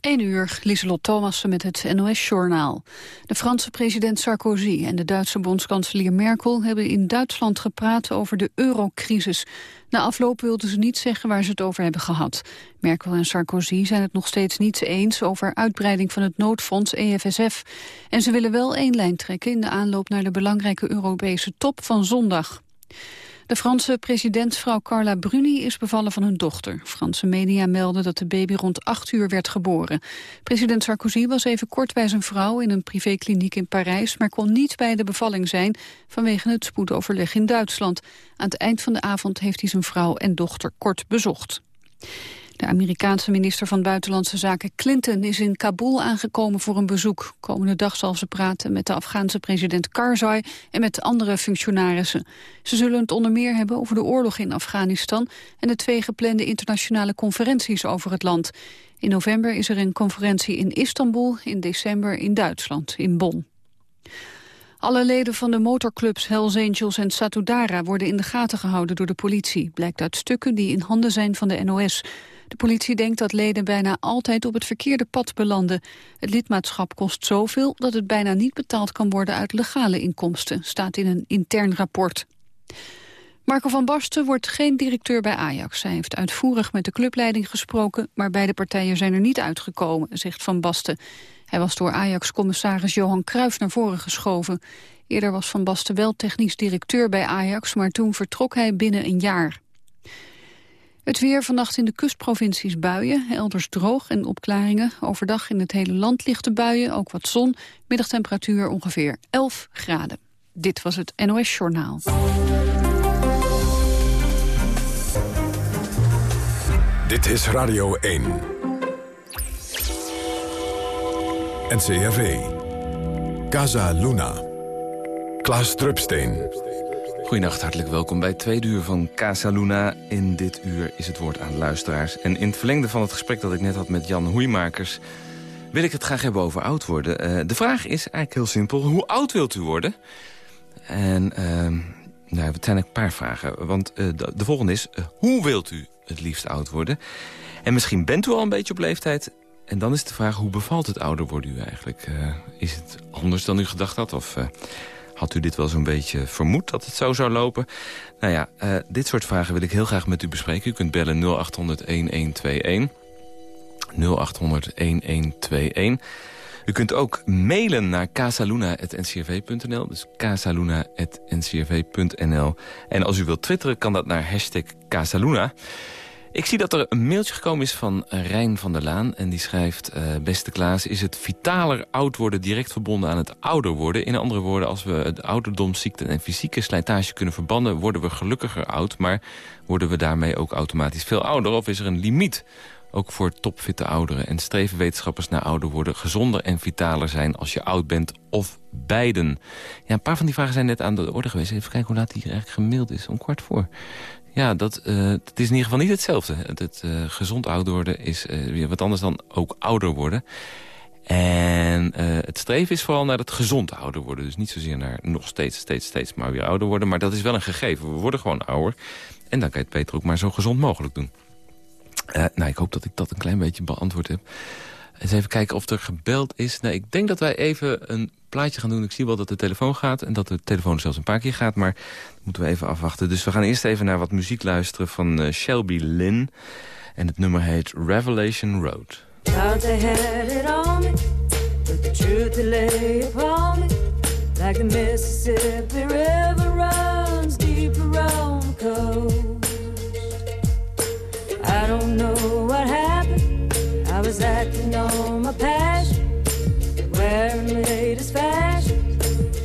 1 uur, Lieselot Thomassen met het NOS-journaal. De Franse president Sarkozy en de Duitse bondskanselier Merkel... hebben in Duitsland gepraat over de eurocrisis. Na afloop wilden ze niet zeggen waar ze het over hebben gehad. Merkel en Sarkozy zijn het nog steeds niet eens... over uitbreiding van het noodfonds EFSF. En ze willen wel één lijn trekken... in de aanloop naar de belangrijke Europese top van zondag. De Franse presidentsvrouw Carla Bruni is bevallen van hun dochter. Franse media melden dat de baby rond 8 uur werd geboren. President Sarkozy was even kort bij zijn vrouw in een privékliniek in Parijs... maar kon niet bij de bevalling zijn vanwege het spoedoverleg in Duitsland. Aan het eind van de avond heeft hij zijn vrouw en dochter kort bezocht. De Amerikaanse minister van Buitenlandse Zaken Clinton is in Kabul aangekomen voor een bezoek. Komende dag zal ze praten met de Afghaanse president Karzai en met andere functionarissen. Ze zullen het onder meer hebben over de oorlog in Afghanistan en de twee geplande internationale conferenties over het land. In november is er een conferentie in Istanbul, in december in Duitsland, in Bonn. Alle leden van de motorclubs Hells Angels en Satudara worden in de gaten gehouden door de politie, blijkt uit stukken die in handen zijn van de NOS. De politie denkt dat leden bijna altijd op het verkeerde pad belanden. Het lidmaatschap kost zoveel dat het bijna niet betaald kan worden uit legale inkomsten, staat in een intern rapport. Marco van Basten wordt geen directeur bij Ajax. Hij heeft uitvoerig met de clubleiding gesproken... maar beide partijen zijn er niet uitgekomen, zegt Van Basten. Hij was door Ajax-commissaris Johan Cruijff naar voren geschoven. Eerder was Van Basten wel technisch directeur bij Ajax... maar toen vertrok hij binnen een jaar. Het weer vannacht in de kustprovincies buien, elders droog en opklaringen. Overdag in het hele land lichte buien, ook wat zon. Middagtemperatuur ongeveer 11 graden. Dit was het NOS Journaal. Dit is Radio 1. NCRV. Casa Luna. Klaas Drupsteen. Goedenacht, hartelijk welkom bij tweede uur van Casa Luna. In dit uur is het woord aan luisteraars. En in het verlengde van het gesprek dat ik net had met Jan Hoeimakers... wil ik het graag hebben over oud worden. Uh, de vraag is eigenlijk heel simpel. Hoe oud wilt u worden? En uh, nou, het zijn een paar vragen. Want uh, de, de, volgende is, uh, hoe wilt u het liefst oud worden? En misschien bent u al een beetje op leeftijd... En dan is de vraag, hoe bevalt het ouder worden u eigenlijk? is het anders dan u gedacht had? Of had u dit wel zo'n beetje vermoed dat het zo zou lopen? Nou ja, uh, dit soort vragen wil ik heel graag met u bespreken. U kunt bellen 0800-1121. 0800-1121. U kunt ook mailen naar casaluna.ncrv.nl. Dus casaluna.ncrv.nl. En als u wilt twitteren kan dat naar hashtag Casaluna. Ik zie dat er een mailtje gekomen is van Rijn van der Laan. En die schrijft, uh, beste Klaas, is het vitaler oud worden direct verbonden aan het ouder worden? In andere woorden, als we het ouderdomsziekte en fysieke slijtage kunnen verbannen... worden we gelukkiger oud, maar worden we daarmee ook automatisch veel ouder? Of is er een limiet? Ook voor topfitte ouderen. En streven wetenschappers naar ouder worden gezonder en vitaler zijn als je oud bent of beiden. Ja, een paar van die vragen zijn net aan de orde geweest. Even kijken hoe laat die eigenlijk gemaild is. Om kwart voor. Ja, dat, het is in ieder geval niet hetzelfde. Het, het uh, gezond ouder worden is uh, weer wat anders dan ook ouder worden. En het streven is vooral naar het gezond ouder worden. Dus niet zozeer naar nog steeds, steeds, steeds maar weer ouder worden. Maar dat is wel een gegeven. We worden gewoon ouder. En dan kan je het beter ook maar zo gezond mogelijk doen. nou, ik hoop dat ik dat een klein beetje beantwoord heb. Eens even kijken of er gebeld is. Nou, ik denk dat wij even een plaatje gaan doen. Ik zie wel dat de telefoon gaat en dat de telefoon zelfs een paar keer gaat. Maar moeten we even afwachten. Dus we gaan eerst even naar wat muziek luisteren van uh, Shelby Lynn. En het nummer heet Revelation Road. Like deep around. I don't know what happened. was acting the my passion, wearing the latest fashion.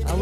I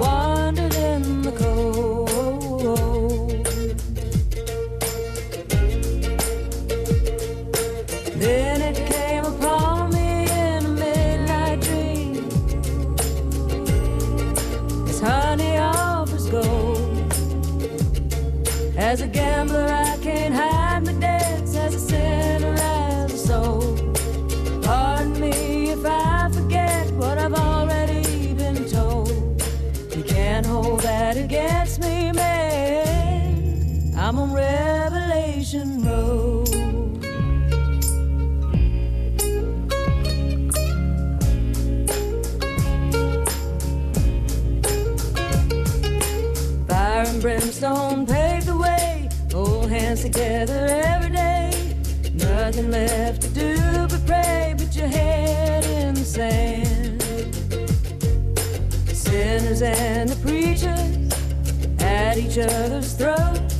and the preachers at each other's throats.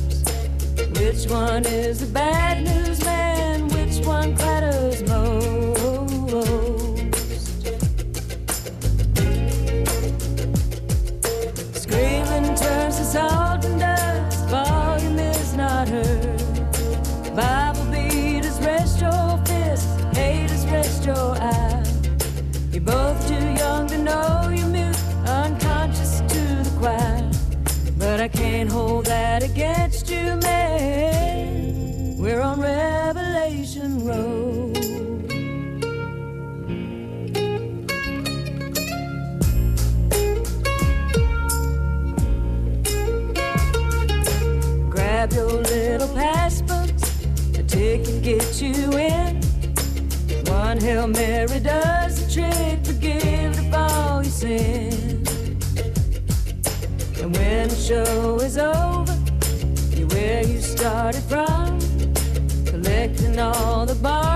Which one is the bad started from. Collecting all the barbs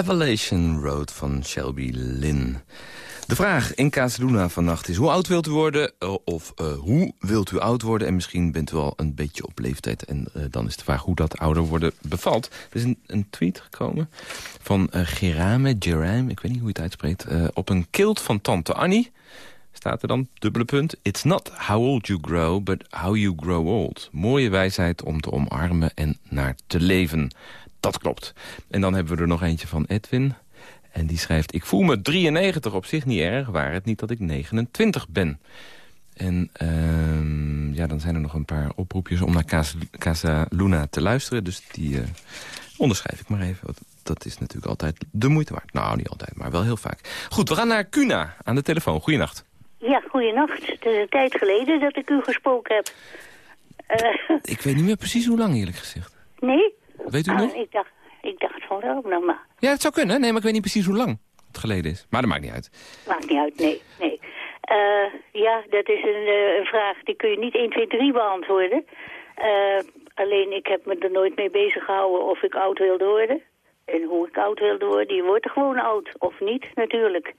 Revelation Road van Shelby Lynn. De vraag in Casaluna vannacht is hoe oud wilt u worden? eh, Of eh, hoe wilt u oud worden? En misschien bent u al een beetje op leeftijd. En eh, dan is de vraag hoe dat ouder worden bevalt. Er is een, tweet gekomen van eh Gerame, Gerame, ik weet niet hoe je het uitspreekt... op een kilt van tante Annie staat er dan, dubbele punt... It's not how old you grow, but how you grow old. Mooie wijsheid om te omarmen en naar te leven. Dat klopt. En dan hebben we er nog eentje van Edwin... En die schrijft, ik voel me 93 op zich niet erg, waar het niet dat ik 29 ben. En ehm, ja, dan zijn er nog een paar oproepjes om naar Casa, Casa Luna te luisteren. Dus die eh, onderschrijf ik maar even. Want dat is natuurlijk altijd de moeite waard. Nou, niet altijd, maar wel heel vaak. Goed, we gaan naar Cuna aan de telefoon. Goeienacht. Ja, goeienacht. Het is een tijd geleden dat ik u gesproken heb. Eh, Ik weet niet meer precies hoe lang, eerlijk gezegd. nee? Weet u Ah, nog? ik, dacht, ik dacht van wel, nou maar. Ja, het zou kunnen. Nee, maar ik weet niet precies hoe lang het geleden is. Maar dat maakt niet uit. Maakt niet uit, nee. nee. Eh, ja, dat is een, eh, een vraag die kun je niet 1, 2, 3 beantwoorden. Eh, alleen ik heb me er nooit mee bezig gehouden of ik oud wilde worden. En hoe ik oud wilde worden. Je wordt er gewoon oud, of niet, natuurlijk.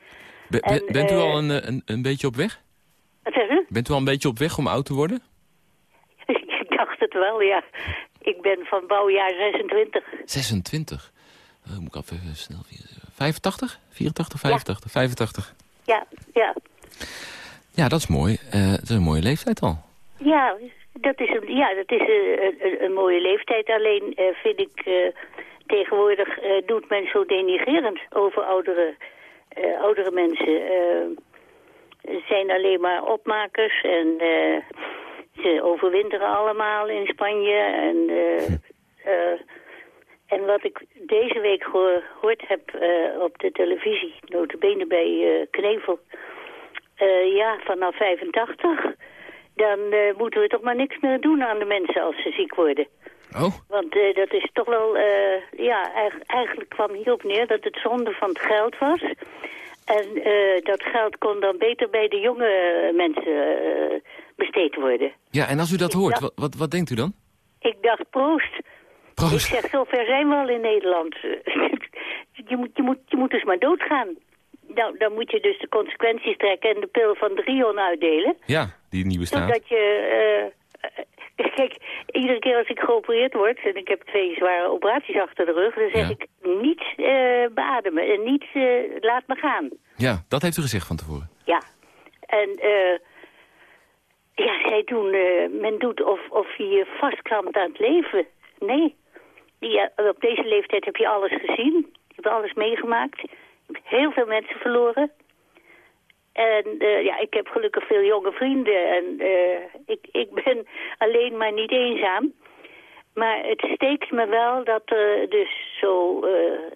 Be- be- En, bent u al een, een, een beetje op weg? Wat zeg? Bent u al een beetje op weg om oud te worden? ik dacht het wel, ja. Ik ben van bouwjaar 26. 26. Uh, moet ik al even snel... 85? 84? 85? 85. Ja, ja. Ja, dat is mooi. Eh, dat is een mooie leeftijd al. Ja, dat is een, ja, dat is een, een, een mooie leeftijd. Alleen eh, vind ik eh, tegenwoordig eh, doet men zo denigerend over oudere, eh, oudere mensen. Eh, zijn alleen maar opmakers en eh, overwinteren allemaal in Spanje. En, eh, eh, en wat ik deze week gehoord heb eh, op de televisie, notabene bij Knevel... Ja, vanaf 85, dan moeten we toch maar niks meer doen aan de mensen als ze ziek worden. Oh, Want dat is toch wel, ja, eig- eigenlijk kwam hierop neer dat het zonde van het geld was. En dat geld kon dan beter bij de jonge mensen besteed worden. ja, en als u dat hoort, wat, wat, wat denkt u dan? Ik dacht, proost. Ik Proost. zeg, zover zijn we al in Nederland. je, moet, je, moet, je moet dus maar doodgaan. Nou, dan moet je dus de consequenties trekken en de pil van Drion uitdelen. Ja, die nieuwe staat. Zodat je kijk, iedere keer als ik geopereerd word... en ik heb twee zware operaties achter de rug... dan zeg Ja. ik niet eh, beademen en niet eh, laat me gaan. Ja, dat heeft u gezegd van tevoren. Ja. En eh, ja, zij doen, eh, men doet of, of je vastklampt aan het leven. Nee. Die, eh, op deze leeftijd heb je alles gezien. Je hebt alles meegemaakt. Heel veel mensen verloren. En eh, ja, ik heb gelukkig veel jonge vrienden. En ik, ik ben alleen maar niet eenzaam. Maar het steekt me wel dat er dus zo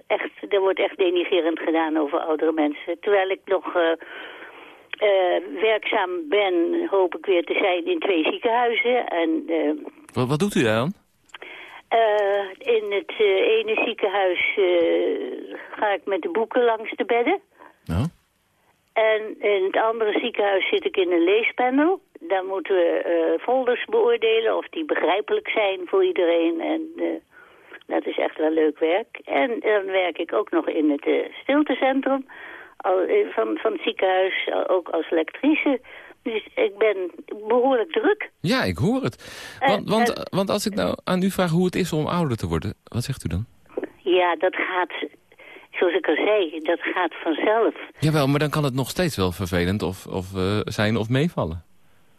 echt... Er wordt echt denigerend gedaan over oudere mensen. Terwijl ik nog eh, werkzaam ben, hoop ik weer te zijn in twee ziekenhuizen. En eh, Wat, wat doet u dan? eh, in het ene ziekenhuis ga ik met de boeken langs de bedden. Nou, En in het andere ziekenhuis zit ik in een leespanel. Daar moeten we folders beoordelen of die begrijpelijk zijn voor iedereen. En dat is echt wel leuk werk. En dan werk ik ook nog in het stiltecentrum al, eh, van, van het ziekenhuis, al- ook als lectrice. Dus ik ben behoorlijk druk. ja, ik hoor het. Eh, Want, want, eh, want als ik nou aan u vraag hoe het is om ouder te worden, wat zegt u dan? Ja, dat gaat, zoals ik al zei, dat gaat vanzelf. Jawel, maar dan kan het nog steeds wel vervelend of, of eh, zijn of meevallen.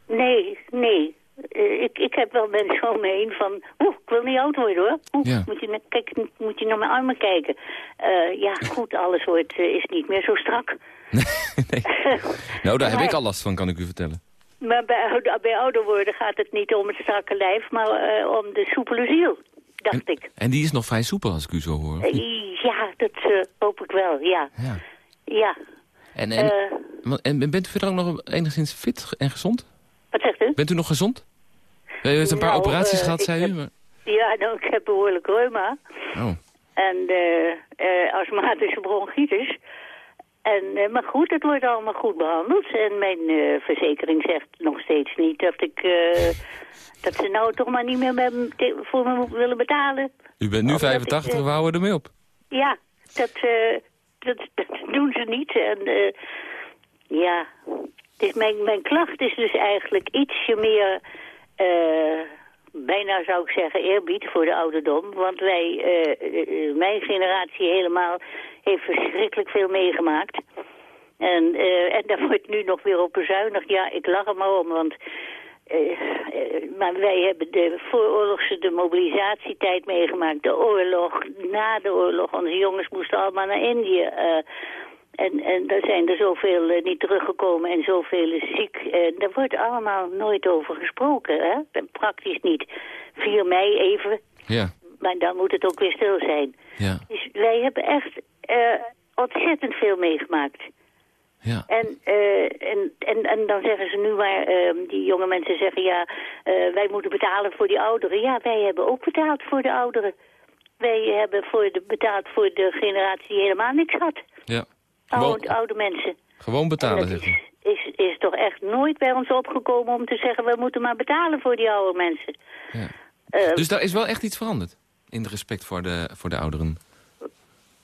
Nee, nee. Eh, ik, ik heb wel mensen om me heen van... Oeh, ik wil niet oud worden hoor. Oeh, Ja. moet, je, kijk, moet je naar mijn armen kijken. Eh, ja, goed, alles wordt, eh, is niet meer zo strak. nee. Nou, daar heb Maar- ik al last van, kan ik u vertellen. Maar bij, ouder- bij ouder worden gaat het niet om het strakke lijf... maar om de soepele ziel, dacht ik. En die is nog vrij soepel als ik u zo hoor. ja, dat hoop ik wel, ja. Ja. Ja. En, en, en bent u verder ook nog enigszins fit en gezond? Wat zegt u? Bent u nog gezond? U heeft een paar Nou, operaties eh, gehad, zei heb- u. Maar... Ja, nou, ik heb behoorlijk reuma. Oh. En eh eh astmatische bronchitis. En, eh, maar goed, het wordt allemaal goed behandeld. En mijn eh, verzekering zegt nog steeds niet dat ik... eh, dat ze nou toch maar niet meer me voor me willen betalen. U bent nu Of dat 85, ik, eh, we houden ermee op. Ja, dat, eh, dat, dat doen ze niet. En eh, ja, dus mijn, mijn klacht is dus eigenlijk ietsje meer... eh, bijna zou ik zeggen eerbied voor de ouderdom. Want wij, eh, mijn generatie helemaal, heeft verschrikkelijk veel meegemaakt. En, eh, en daar wordt nu nog weer op bezuinigd. Ja, ik lach er maar om, want... maar wij hebben de vooroorlogse de mobilisatietijd meegemaakt. De oorlog, na de oorlog. Onze jongens moesten allemaal naar Indië. En, en daar zijn er zoveel eh, niet teruggekomen en zoveel is ziek. En daar wordt allemaal nooit over gesproken. Hè? Praktisch niet. 4 mei even, Ja, maar dan moet het ook weer stil zijn. ja, Dus wij hebben echt eh, ontzettend veel meegemaakt. ja. En, eh, en, en, en dan zeggen ze nu maar, ehm, die jonge mensen zeggen ja, wij moeten betalen voor die ouderen. Ja, wij hebben ook betaald voor de ouderen. Wij hebben voor de, betaald voor de generatie die helemaal niks had. ja. Oude, oude mensen. gewoon En betalen, u. is, is, toch echt nooit bij ons opgekomen om te zeggen... we moeten maar betalen voor die oude mensen. Ja. Eh, Dus daar is wel echt iets veranderd in de respect voor de, voor de ouderen.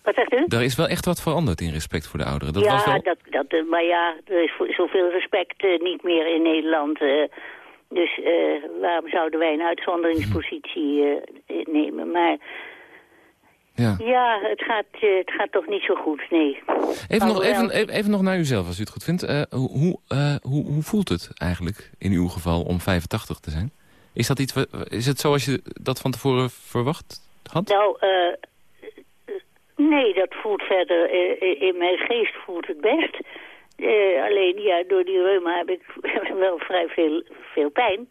wat zegt u? Daar is wel echt wat veranderd in respect voor de ouderen. Dat was ja, wel... dat, dat, eh, maar ja, er is zoveel respect eh, niet meer in Nederland. dus waarom zouden wij een uitzonderingspositie nemen? Maar Ja. ja, het gaat, eh, het gaat toch niet zo goed, nee. Even, nog, even, even, even nog naar uzelf, als u het goed vindt. Eh, hoe, hoe, eh, hoe, hoe voelt het eigenlijk in uw geval om 85 te zijn? Is, dat iets, is het zoals je dat van tevoren verwacht had? Nou, eh, nee, dat voelt verder, in mijn geest voelt het best. Alleen, ja, door die reuma heb ik wel vrij veel, veel pijn.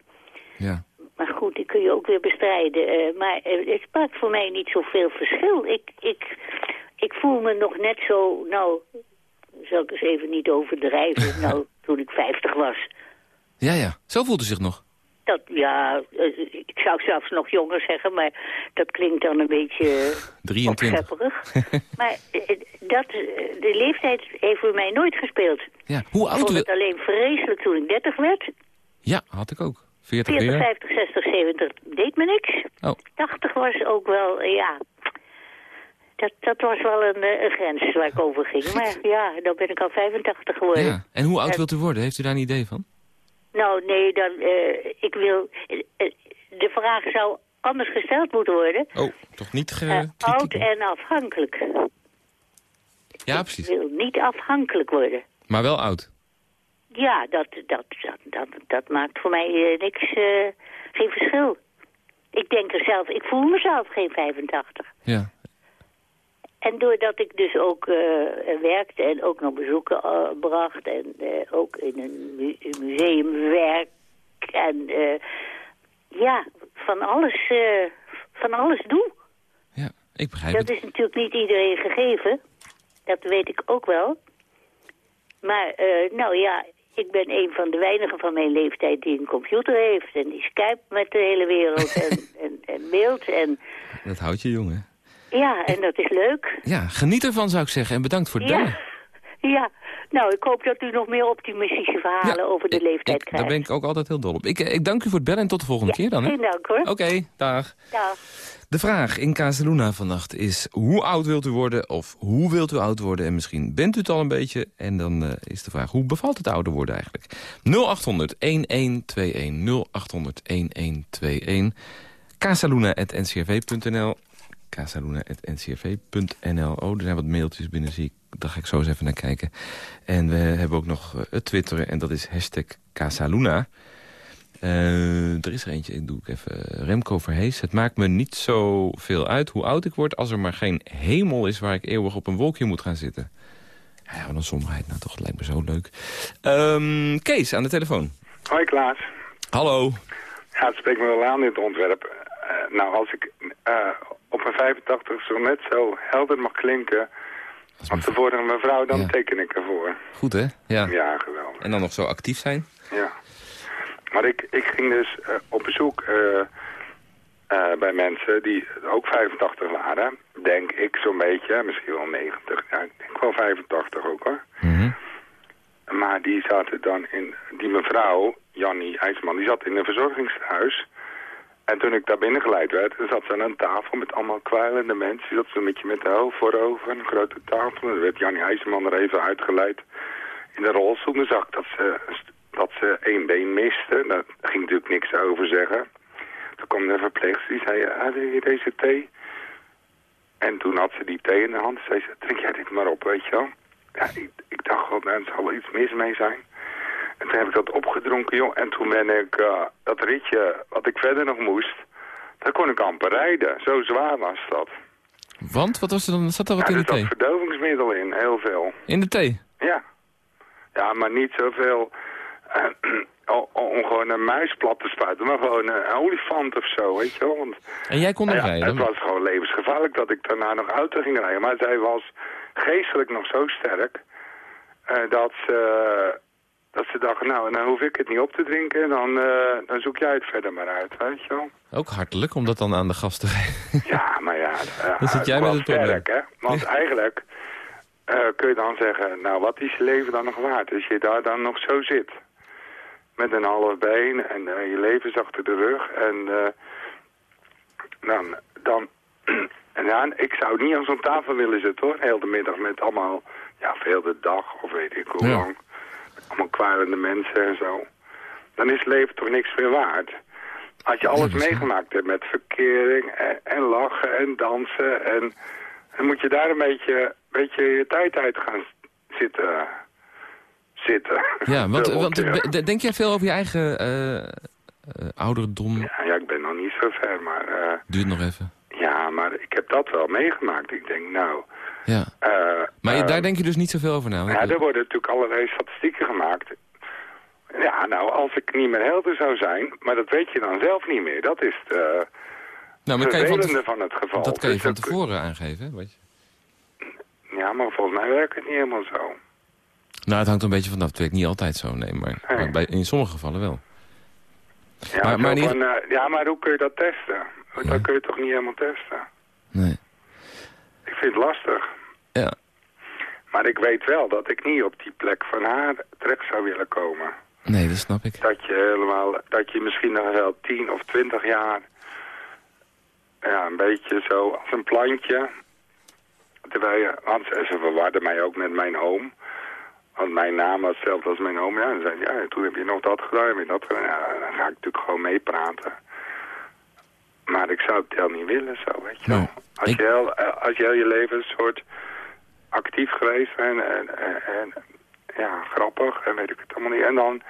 Ja. Maar goed, die kun je ook weer bestrijden. Eh, maar eh, het maakt voor mij niet zoveel verschil. Ik, ik, ik voel me nog net zo, nou, zal ik eens even niet overdrijven, nou, toen ik 50 was. Ja, ja. Zo voelt u zich nog. Dat, ja, eh, ik zou zelfs nog jonger zeggen, maar dat klinkt dan een beetje... eh, 23. opschepperig. maar dat, de leeftijd heeft voor mij nooit gespeeld. Ja. Hoe Ik oud vond u... het alleen vreselijk toen ik 30 werd. Ja, had ik ook. 40 40, weer. 50, 60, 70 deed me niks. Oh. 80 was ook wel, ja... Dat, dat was wel een, eh, een grens waar ik over ging. Maar ja, dan ben ik al 85 geworden. Ja. En hoe oud En- wilt u worden? Heeft u daar een idee van? Nou, nee, dan, eh, ik wil... eh, de vraag zou anders gesteld moeten worden. Oh, toch niet ge... Oud en afhankelijk. Ja, Ik precies. wil niet afhankelijk worden. Maar wel oud. Ja, dat, dat, dat, dat, dat maakt voor mij eh, niks, eh, geen verschil. Ik denk er zelf, ik voel mezelf geen 85. Ja. En doordat ik dus ook eh, werkte en ook nog bezoeken bracht... en ook in een mu- een museum werk en ja, van alles, van alles doe. Ja, ik begrijp Dat het. is natuurlijk niet iedereen gegeven. Dat weet ik ook wel. Maar, nou ja, ik ben een van de weinigen van mijn leeftijd die een computer heeft. En die skype met de hele wereld en, en, en mailt. En Dat houdt je jong, hè? ja, en dat is leuk. Ja, geniet ervan zou ik zeggen. En bedankt voor het bellen. Ja, ja. Nou, ik hoop dat u nog meer optimistische verhalen over de ik- leeftijd ik- krijgt. Daar ben ik ook altijd heel dol op. Ik, eh, ik dank u voor het bellen en tot de volgende keer dan, hè? Dank hoor. Oké, dag. Ja. De vraag in Casaluna vannacht is... hoe oud wilt u worden of hoe wilt u oud worden? En misschien bent u het al een beetje. En dan eh, is de vraag, hoe bevalt het ouder worden eigenlijk? 0800-1121, 0800-1121... casaluna.ncrv.nl casaluna.ncrv.nl Oh, er zijn wat mailtjes binnen, zie ik. Daar ga ik zo eens even naar kijken. En we hebben ook nog eh, het twitteren en dat is hashtag Casaluna... Eh, er is er eentje, ik doe ik even. Remco Verhees. Het maakt me niet zoveel uit hoe oud ik word... als er maar geen hemel is waar ik eeuwig op een wolkje moet gaan zitten. Ja, wat een somberheid. Nou, toch, lijkt me zo leuk. Ehm, Kees, aan de telefoon. Hoi Klaas. Hallo. Ja, het spreekt me wel aan dit ontwerp. Eh, nou, als ik eh, op mijn 85 zo net zo helder mag klinken als de vorige mevrouw, dan Ja. teken ik ervoor. Goed, hè? Ja. Ja, geweldig. En dan nog zo actief zijn? Ja. Maar ik, ik ging dus eh, op bezoek eh, eh, bij mensen die ook 85 waren. Denk ik zo'n beetje, misschien wel 90. Ja, ik denk wel 85 ook hoor. Mhm. Maar die zaten dan in, die mevrouw, Jannie IJsman, die zat in een verzorgingshuis. En toen ik daar binnengeleid werd, dan zat ze aan een tafel met allemaal kwijlende mensen. Zat ze een beetje met de hoofd voorover, een grote tafel. En werd Jannie IJsman er even uitgeleid in de rolstoel. Dan dat ze, dat ze één been miste. Daar ging natuurlijk niks over zeggen. Toen kwam de verpleegster, die zei, ah, deze thee? En toen had ze die thee in de hand. Zei ze, drink jij dit maar op, weet je wel. Ja, ik, ik dacht wel, nou, er zal wel iets mis mee zijn. En toen heb ik dat opgedronken, joh. En toen ben ik eh, dat ritje, wat ik verder nog moest, daar kon ik amper rijden. Zo zwaar was dat. Want? Wat was er dan? Zat er wat ja, in er de zat thee? verdovingsmiddel in, heel veel. In de thee? Ja. Ja, maar niet zoveel eh, om, gewoon een muis plat te spuiten, maar gewoon een olifant of zo, weet je wel. Want En jij kon nog ja, rijden? het was gewoon levensgevaarlijk dat ik daarna nog auto ging rijden. Maar zij was geestelijk nog zo sterk eh, dat, ze, dat ze dacht, nou, dan hoef ik het niet op te drinken. Dan, eh, dan zoek jij het verder maar uit, weet je wel. Ook hartelijk om dat dan aan de gast te geven. Ja, maar ja, uh, Dan zit jij met het probleem. sterk, hè. Want eigenlijk eh, kun je dan zeggen, nou, wat is je leven dan nog waard? Als je daar dan nog zo zit. Met een half been en eh, je leven is achter de rug. En dan, dan en ja, ik zou niet aan zo'n tafel willen zitten hoor. Heel de middag met allemaal, ja, veel de dag of weet ik hoe Ja. Allemaal kwarende mensen en zo. Dan is leven toch niks meer waard. Als je alles meegemaakt hebt met verkering en, en lachen en dansen. En moet je daar een beetje, beetje je tijd uit gaan zitten. zitten. Ja, want, want denk jij veel over je eigen eh, ouderdom? Ja, ja, ik ben nog niet zo ver, maar... eh, Duurt nog even. ja, maar ik heb dat wel meegemaakt. Ik denk, nou... Ja. eh, Maar je- daar denk je dus niet zoveel over na? Ja, er worden natuurlijk allerlei statistieken gemaakt. Ja, nou, als ik niet meer helder zou zijn, maar dat weet je dan zelf niet meer. Dat is het eh, nou, maar kan je van, vervelende te- van het geval. dat kan je Dus van dat- tevoren aangeven. Weet je. Ja, maar volgens mij werkt het niet helemaal zo. Nou, het hangt een beetje vanaf. Het werkt niet altijd zo, nee. Maar, Nee. maar bij, in sommige gevallen wel. Ja, Maar- maar, eh, ja, maar hoe kun je dat testen? Ja. Dat kun je toch niet helemaal testen? Nee. Ik vind het lastig. Ja. Maar ik weet wel dat ik niet op die plek van haar terecht zou willen komen. Nee, dat snap ik. Dat je helemaal, dat je misschien nog wel 10 of 20 jaar, ja, een beetje zo als een plantje. Terwijl je, want ze verwarden mij ook met mijn oom. Want mijn naam was hetzelfde als mijn oom. Ja, dan zei ja, toen heb je nog dat gedaan, heb je dat gedaan. Ja, dan ga ik natuurlijk gewoon meepraten. Maar ik zou het heel niet willen zo, weet je Nou, wel. Als, ik- je heel, eh, als je heel je leven een soort actief geweest bent en, en, en ja, grappig en weet ik het allemaal niet. En dan,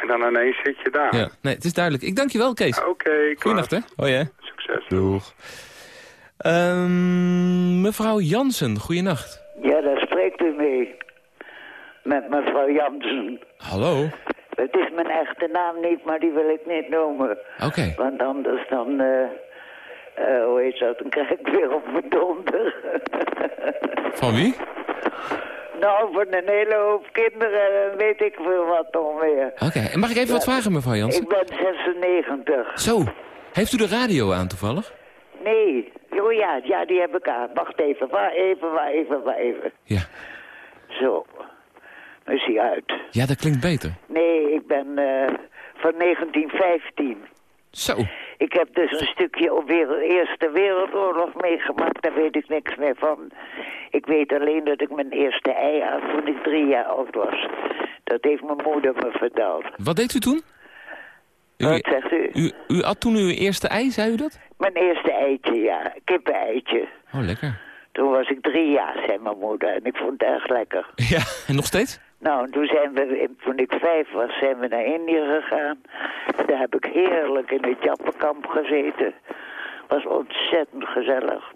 en dan ineens zit je daar. Ja, nee, het is duidelijk. Ik dank je wel, Kees. Oké, Klaas. Goeienacht, hè? Hoi, hè? Succes. Doeg. Ehm, mevrouw Jansen, goeienacht. Ja, daar spreekt u mee. Met mevrouw Jansen. Hallo. Het is mijn echte naam niet, maar die wil ik niet noemen. Oké. Want anders dan, eh, eh, hoe heet dat, dan krijg ik weer op mijn donder. Van wie? nou, van een hele hoop kinderen en weet ik veel wat nog meer. Oké. En mag ik even wat vragen, mevrouw Jansen? Ik ben 96. Zo. Heeft u de radio aan toevallig? Nee. Oh ja, ja, die heb ik aan. Wacht even, waar even, waar even, waar even. Ja. Zo. Is hij uit. Ja, dat klinkt beter. Nee, ik ben eh, van 1915. Zo. Ik heb dus een stukje op de Eerste Wereldoorlog meegemaakt, daar weet ik niks meer van. Ik weet alleen dat ik mijn eerste ei had toen ik drie jaar oud was. Dat heeft mijn moeder me verteld. Wat deed u toen? U, Wat zegt u? u, u at toen uw eerste ei, zei u dat? Mijn eerste eitje, ja. Kippeneitje. Oh, lekker. Toen was ik drie jaar, zei mijn moeder. En ik vond het erg lekker. Ja, en nog steeds? Nou, toen zijn we, toen ik vijf was, zijn we naar Indië gegaan. En daar heb ik heerlijk in het Jappenkamp gezeten. Was ontzettend gezellig.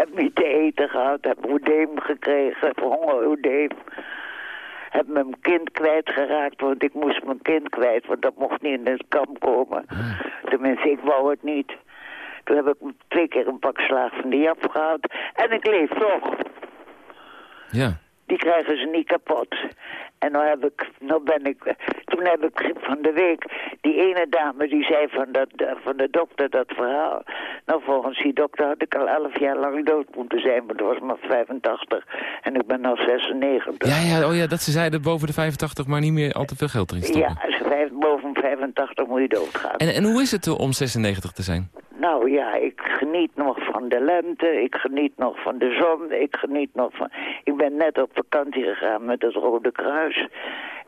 Heb niet te eten gehad, heb oedeem gekregen, heb hongeroedeem. Heb mijn kind kwijtgeraakt, want ik moest mijn kind kwijt, want dat mocht niet in het kamp komen. Tenminste, ik wou het niet. Toen heb ik twee keer een pak slaag van de Jap gehad. En ik leef nog. Ja. Die krijgen ze niet kapot. En nou heb ik, nou ben ik, toen heb ik van de week, die ene dame die zei van, dat, van de dokter dat verhaal. Nou volgens die dokter had ik al elf jaar lang dood moeten zijn, maar dat was maar 85. En ik ben al 96. Ja, ja, oh ja, dat ze zeiden boven de 85 maar niet meer al te veel geld erin stoppen. Ja, als je vijf, boven 85 moet je doodgaan. En, en hoe is het om 96 te zijn? Nou ja, ik geniet nog van de lente, ik geniet nog van de zon, ik geniet nog van... Ik ben net op vakantie gegaan met het Rode Kruis.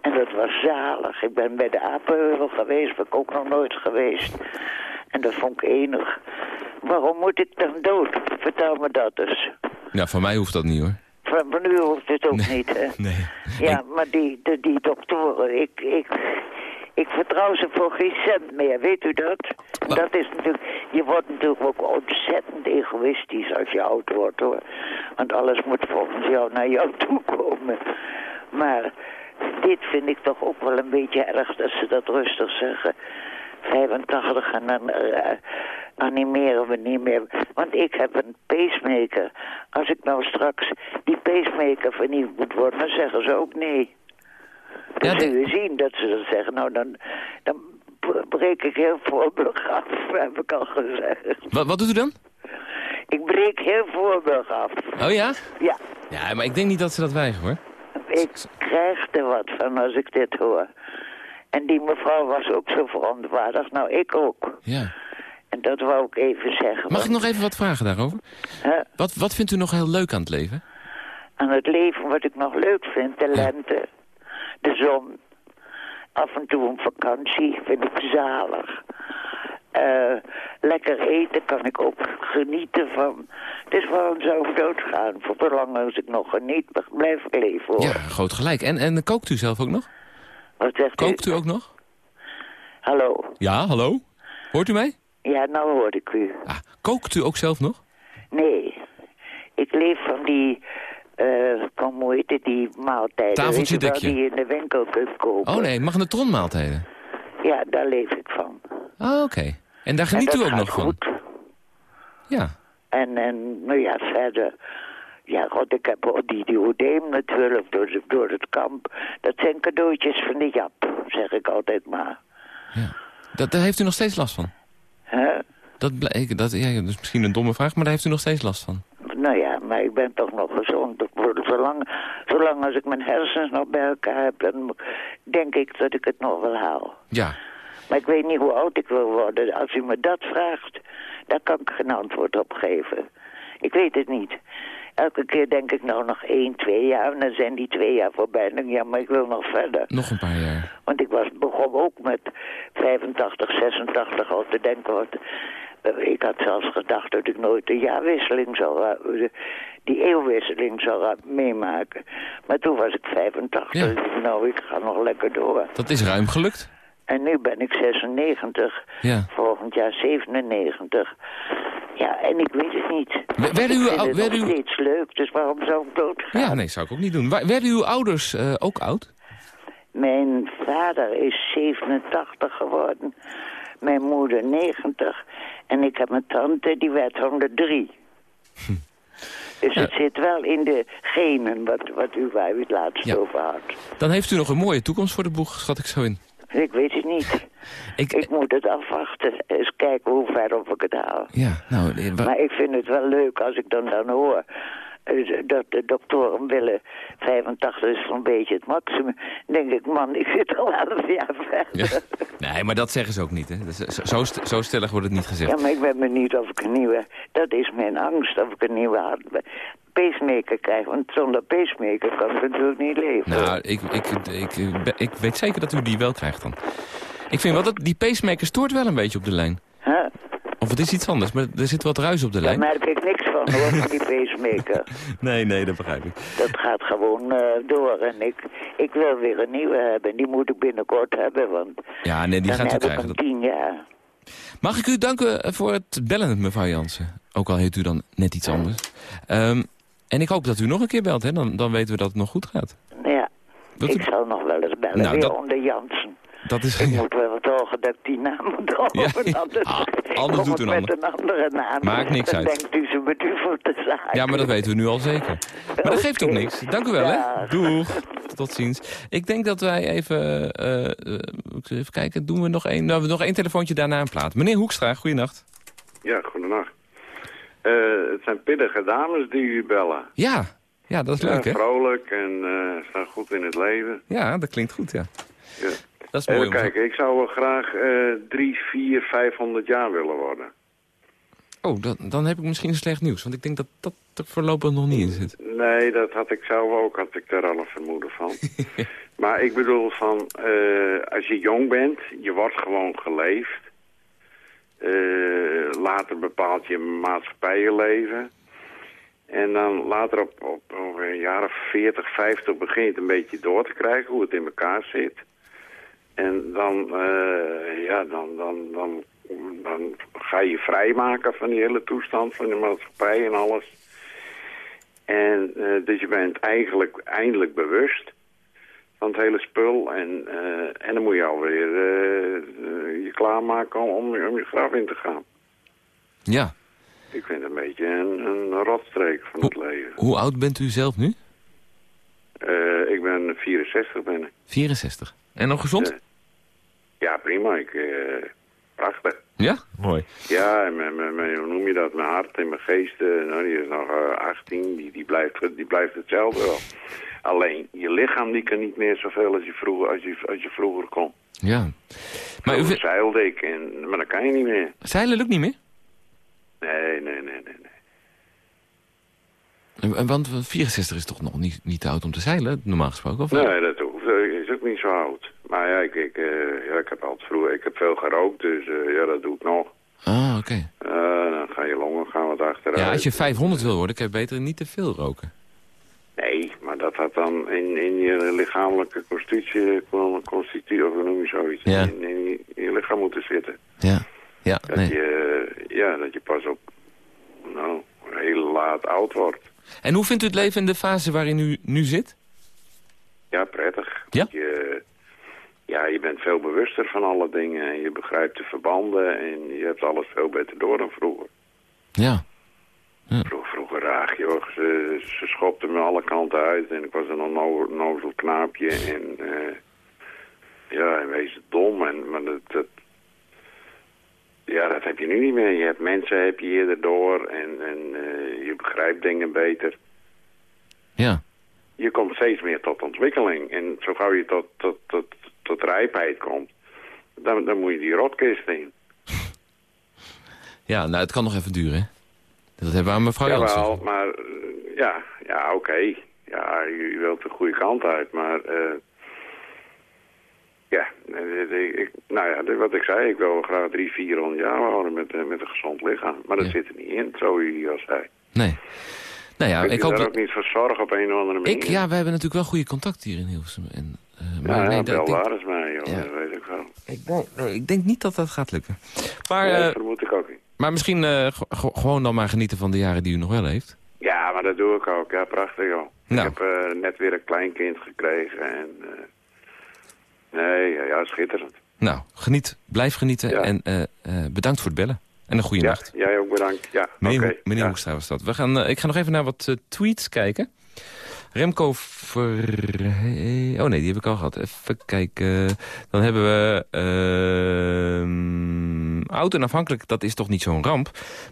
En dat was zalig. Ik ben bij de Apenheuvel geweest, ben ik ook nog nooit geweest. En dat vond ik enig. Waarom moet ik dan dood? Vertel me dat dus. Nou, van mij hoeft dat niet hoor. Van, van u hoeft het ook niet, hè? Nee. Ja, maar die, die, die doktoren, ik, ik, ik vertrouw ze voor geen cent meer, weet u dat? Dat is natuurlijk, je wordt natuurlijk ook ontzettend egoïstisch als je oud wordt, hoor. Want alles moet volgens jou naar jou toe komen. Maar dit vind ik toch ook wel een beetje erg dat ze dat rustig zeggen. 85 en dan eh, animeren we niet meer. Want ik heb een pacemaker. Als ik nou straks die pacemaker vernieuwd moet worden, dan zeggen ze ook nee. Dan Ja, je zien dat ze dat zeggen. Nou, dan, dan breek ik heel Voorburg af, heb ik al gezegd. Wat, wat doet u dan? Ik breek heel Voorburg af. Oh ja? Ja, Ja, maar ik denk niet dat ze dat weigeren hoor. ik krijg er wat van als ik dit hoor. En die mevrouw was ook zo verontwaardigd. Nou, ik ook. Ja. En dat wou ik even zeggen. Mag ik nog even wat vragen daarover? Wat, wat vindt u nog heel leuk aan het leven? aan het leven wat ik nog leuk vind, de lente, de zon. Af en toe een vakantie vind ik zalig. Eh, lekker eten kan ik ook genieten van. Dus waarom zou ik doodgaan? Voor zolang als ik nog geniet, blijf ik leven hoor. Ja, groot gelijk. En, en kookt u zelf ook nog? Wat zegt Kookt u ook nog? Hallo? Ja, hallo? Hoort u mij? Ja, nou hoor ik u. Ah, kookt u ook zelf nog? Nee, ik leef van die, eh heet het, die maaltijden. Tafeltje. Die je in de winkel kunt kopen. Oh nee, magnetronmaaltijden. Ja, daar leef ik van. Ah, oké. En daar geniet en u ook nog van? goed. Ja. En, en nou ja, verder... Ja, god, ik heb ook die, die oedeem natuurlijk door, de- door het kamp. Dat zijn cadeautjes van de Jap, zeg ik altijd maar. ja. Dat, daar heeft u nog steeds last van? Hè? Dat, dat, ja, dat is misschien een domme vraag, maar daar heeft u nog steeds last van. Nou ja, maar ik ben toch nog gezond. Zolang, zolang als ik mijn hersens nog bij elkaar heb, dan denk ik dat ik het nog wel haal. Ja. Maar ik weet niet hoe oud ik wil worden. Als u me dat vraagt, daar kan ik geen antwoord op geven. Ik weet het niet. Elke keer denk ik nou nog één, twee jaar. En dan zijn die twee jaar voorbij. En dan ja, maar ik wil nog verder. Nog een paar jaar. Want ik was begon ook met 85, 86 al te denken. Want eh, ik had zelfs gedacht dat ik nooit de jaarwisseling zou die eeuwwisseling zou meemaken. Maar toen was ik 85. Ja. Dus nou, ik ga nog lekker door. Dat is ruim gelukt. En nu ben ik 96. Ja. Volgend jaar 97. Ja, en ik weet het niet. W- werden ik uw vind ou- het steeds leuk, dus waarom zou ik doodgaan? Ja, nee, zou ik ook niet doen. Werden uw ouders eh, ook oud? Mijn vader is 87 geworden. Mijn moeder 90. En ik heb een tante, die werd 103. Hm. Dus het zit wel in de genen, wat, wat u u het laatst Ja. over had. Dan heeft u nog een mooie toekomst voor de boeg, schat ik zo in. Ik weet het niet. Ik, Ik moet het afwachten. Eens kijken hoe ver of ik het haal. ja, nou, eh, Maar ik vind het wel leuk als ik dan, dan hoor dat de doktoren willen 85 is een beetje het maximum. Denk ik, man, ik zit al 11 jaar verder. Ja. Nee, maar dat zeggen ze ook niet. Hè. Is- Zo, zo st- zo stellig wordt het niet gezegd. Ja, maar ik weet me niet of ik een nieuwe... Dat is mijn angst, of ik een nieuwe hart, pacemaker krijg. Want zonder pacemaker kan ik natuurlijk niet leven. Nou, ik, ik, ik, ik, ik weet zeker dat u die wel krijgt dan. Ik vind wel dat die pacemaker stoort wel een beetje op de lijn. Of het is iets anders, maar er zit wat ruis op de Daar lijn. merk ik niks van hoor, van die pacemaker. Nee, nee, dat begrijp ik. Dat gaat gewoon eh, door. En ik, ik wil weer een nieuwe hebben. Die moet ik binnenkort hebben, want Ja, nee, die dan gaat heb ik krijgen. Dat- tien jaar. Mag ik u danken voor het bellen, mevrouw Jansen? Ook al heet u dan net iets anders. Ehm, en ik hoop dat u nog een keer belt, hè? Dan, dan weten we dat het nog goed gaat. Ja, Wilt u- ik zal nog wel eens bellen, Nou, weer dat- onder Jansen. Dat is... Ik ja. moet wel wat zorgen dat ik die naam moet houden. Ja, anders ah, anders doet het een met een andere naam. Maakt niks dan uit. denkt u ze met u voor te zaken. Ja, maar dat weten we nu al zeker. Maar dat geeft ook niks. Dank u wel, hè. Doeg. Tot ziens. Ik denk dat wij even... eh, eh, ik zal even kijken, doen we nog één... Nou, we nog één telefoontje daarna een plaat. Meneer Hoekstra, goeienacht. Ja, goedenacht. Eh, het zijn pittige dames die u bellen. Ja, ja dat is leuk, ja, hè? vrolijk en eh, staan goed in het leven. Ja, dat klinkt goed, ja. Ja. Dat is mooi. Even om- kijken, ik zou wel graag eh drie, vier, vijfhonderd jaar willen worden. Oh, dan, dan heb ik misschien slecht nieuws. Want ik denk dat dat er voorlopig nog niet in zit. Nee, dat had ik zelf ook, had ik daar al een vermoeden van. maar ik bedoel van, eh, als je jong bent, je wordt gewoon geleefd. Eh, later bepaalt je maatschappij je leven. En dan later op, op over een jaar of 40, 50 begin je het een beetje door te krijgen hoe het in elkaar zit. En dan, eh, ja, dan, dan, dan, dan ga je vrijmaken van die hele toestand van de maatschappij en alles. En eh, dus je bent eigenlijk eindelijk bewust van het hele spul. En, eh, en dan moet je alweer je klaarmaken om, om je graf in te gaan. Ja. Ik vind het een beetje een, een rotstreek van het leven. Hoe oud bent u zelf nu? Eh, ik ben 64 ben ik. 64. En nog gezond? Ja. Ja, prima. Ik, eh, prachtig. Ja? Mooi. Ja, en mijn, mijn, mijn- hoe noem je dat? Mijn hart en mijn geest, eh, nou, die is nog eh, 18, die, die, blijft, die blijft hetzelfde wel. Alleen, je lichaam die kan niet meer zoveel als je vroeger, als je, als je vroeger kon. Ja. Maar u zeilde ik, en, maar dat kan je niet meer. Zeilen lukt niet meer? Nee, nee, nee, nee. nee. Want 64 is toch nog niet, niet te oud om te zeilen, normaal gesproken? Of? Nee, dat hoeft, eh, is ook niet zo oud. Maar ja, ik, ik, eh, ja, ik heb altijd vroeger, ik heb veel gerookt, dus eh, ja, dat doe ik nog. Ah, oké. Eh, dan gaan je longen gaan wat achteruit. Ja, als je 500 wil worden, kan je beter niet te veel roken. Nee, maar dat had dan in, in je lichamelijke constitutie, constitutie of hoe noem je zoiets, Ja. in, in je, in je lichaam moeten zitten. Ja. Ja, Dat, nee. je, ja, dat je pas op, nou, heel laat oud wordt. En hoe vindt u het leven in de fase waarin u nu zit? Ja, prettig. Ja? Je, ja, je bent veel bewuster van alle dingen en je begrijpt de verbanden en je hebt alles veel beter door dan vroeger. Ja. Vroeger, vroeger raag je, hoor. Ze, ze schopten me alle kanten uit en ik was een onnozel knaapje en eh, ja, en wees dom. En, maar dat, dat, ja, dat heb je nu niet meer. Je hebt mensen heb je eerder door en, en eh, je begrijpt dingen beter. Ja. Je komt steeds meer tot ontwikkeling en zo gauw je tot, tot, tot, tot rijpheid komt, dan, dan moet je die rotkist in. Ja, nou, het kan nog even duren, hè? Dat hebben we aan mevrouw Jansen. Jawel, maar eh, ja, ja oké. Ja, je, je wilt de goede kant uit, maar eh, Ja, ik, nou ja, wat ik zei, ik wil graag drie, 400 jaar wonen met, eh, met een gezond lichaam. Maar dat Ja. zit er niet in, zo je al zei. Nee. Nou ja, ik hoop... daar dat- ook niet voor zorgen op een of andere manier? Ik, ja, we hebben natuurlijk wel goede contact hier in Hilversum. En, eh, maar ja, nee, dat- denk, daar eens mee, joh. Ja. Dat weet ik wel. ik, denk, nee, ik denk niet dat dat gaat lukken. Maar, Nee, eh, dat vermoed ik ook niet. maar misschien eh, gewoon dan maar genieten van de jaren die u nog wel heeft. Ja, maar dat doe ik ook. Ja, prachtig, joh. Nou. Ik heb eh, net weer een kleinkind gekregen en... nee, ja, ja, schitterend. Nou, geniet, blijf genieten Ja. en eh, eh, bedankt voor het bellen. En een goede Ja, nacht. jij ook bedankt. Ja, Meneer, oké. Ho- meneer. Hoekstra was dat. We gaan, eh, ik ga nog even naar wat tweets kijken. Remco Ver... Oh nee, die heb ik al gehad. Even kijken. Dan hebben we... ehm oud en afhankelijk, dat is toch niet zo'n ramp.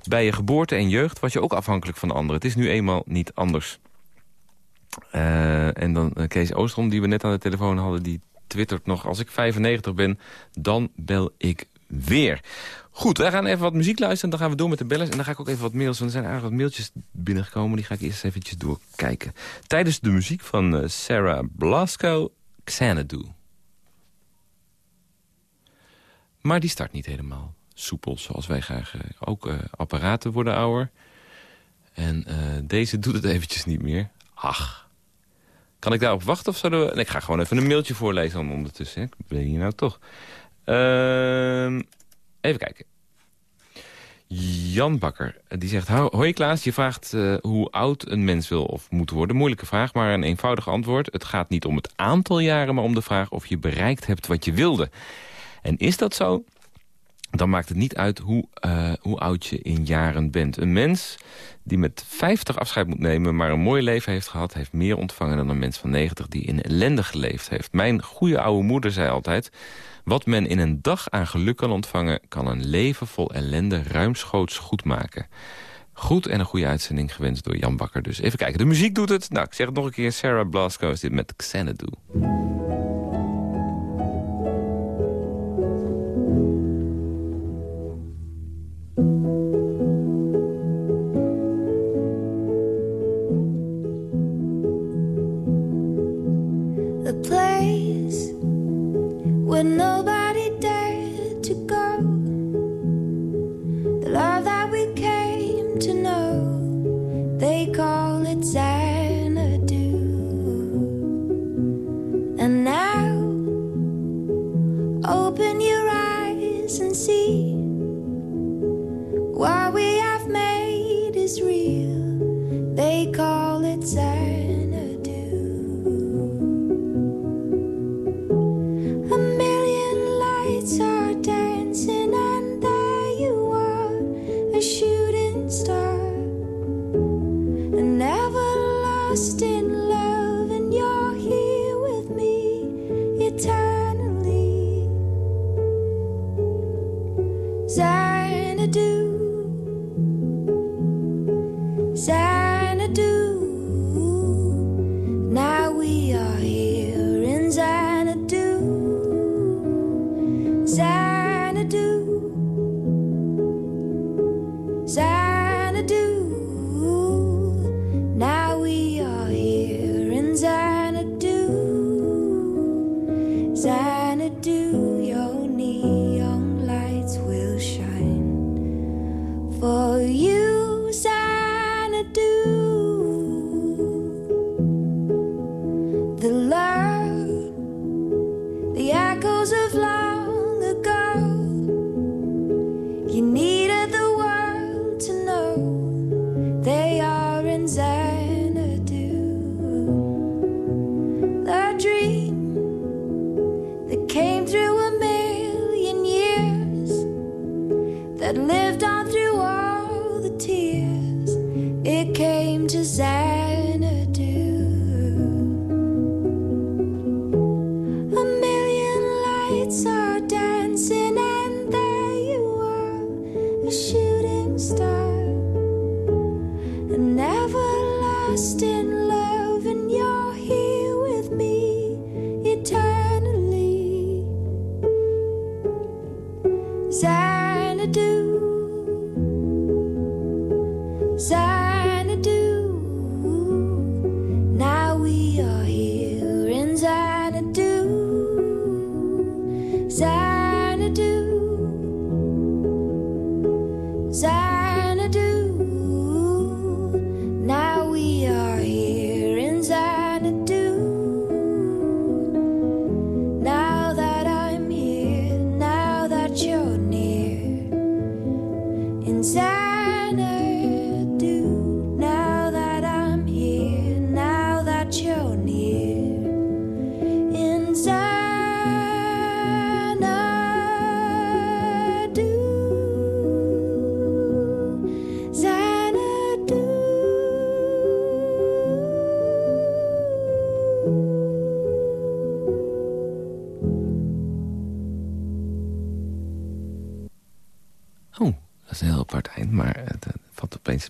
Bij je geboorte en jeugd was je ook afhankelijk van de anderen. Het is nu eenmaal niet anders. En dan Kees Oostrom, die we net aan de telefoon hadden... die twittert nog, als ik 95 ben, dan bel ik weer. Goed, wij gaan even wat muziek luisteren. Dan gaan we door met de bellers. En dan ga ik ook even wat mails... want er zijn eigenlijk wat mailtjes binnengekomen. Die ga ik eerst eventjes doorkijken. Tijdens de muziek van eh, Sarah Blasco, Xanadu. Maar die start niet helemaal soepel, zoals wij graag... eh, ook eh, apparaten worden ouder. En deze doet het eventjes niet meer. Ach, kan ik daarop wachten of zouden we... Nee, ik ga gewoon even een mailtje voorlezen dan ondertussen. Hè. Ik ben hier nou toch. Ehm, even kijken. Jan Bakker, eh, die zegt... "Ho- Hoi Klaas, je vraagt eh, hoe oud een mens wil of moet worden. Moeilijke vraag, maar een eenvoudig antwoord. Het gaat niet om het aantal jaren, maar om de vraag of je bereikt hebt wat je wilde. En is dat zo? Dan maakt het niet uit hoe, eh, hoe oud je in jaren bent. Een mens die met 50 afscheid moet nemen... maar een mooi leven heeft gehad... heeft meer ontvangen dan een mens van 90 die in ellende geleefd heeft. Mijn goede oude moeder zei altijd... wat men in een dag aan geluk kan ontvangen... kan een leven vol ellende ruimschoots goed maken. Goed en een goede uitzending gewenst door Jan Bakker. Dus even kijken. De muziek doet het. Nou, ik zeg het nog een keer. Sarah Blasco is dit met Xanadu.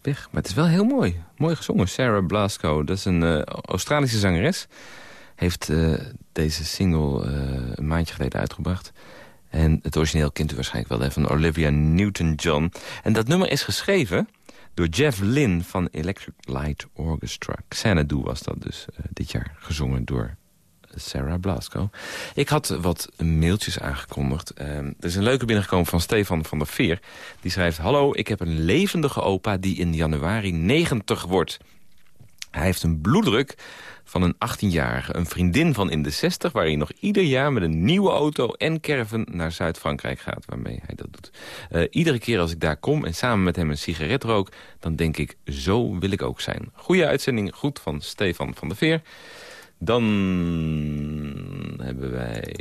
Maar het is wel heel mooi. Mooi gezongen. Sarah Blasco, dat is een eh, Australische zangeres. Heeft eh, deze single eh, een maandje geleden uitgebracht. En het origineel kent u waarschijnlijk wel, hè, van Olivia Newton-John. En dat nummer is geschreven door Jeff Lynne van Electric Light Orchestra. Xanadu was dat dus dit jaar gezongen door Sarah Blasco. Ik had wat mailtjes aangekondigd. Ehm, er is een leuke binnengekomen van Stefan van der Veer. Die schrijft... Hallo, ik heb een levendige opa die in januari 90 wordt. Hij heeft een bloeddruk van een 18-jarige. Een vriendin van in de 60... waar hij nog ieder jaar met een nieuwe auto en caravan naar Zuid-Frankrijk gaat. Waarmee hij dat doet. Eh, iedere keer als ik daar kom en samen met hem een sigaret rook... dan denk ik, zo wil ik ook zijn. Goeie uitzending, goed van Stefan van der Veer. Dan hebben wij...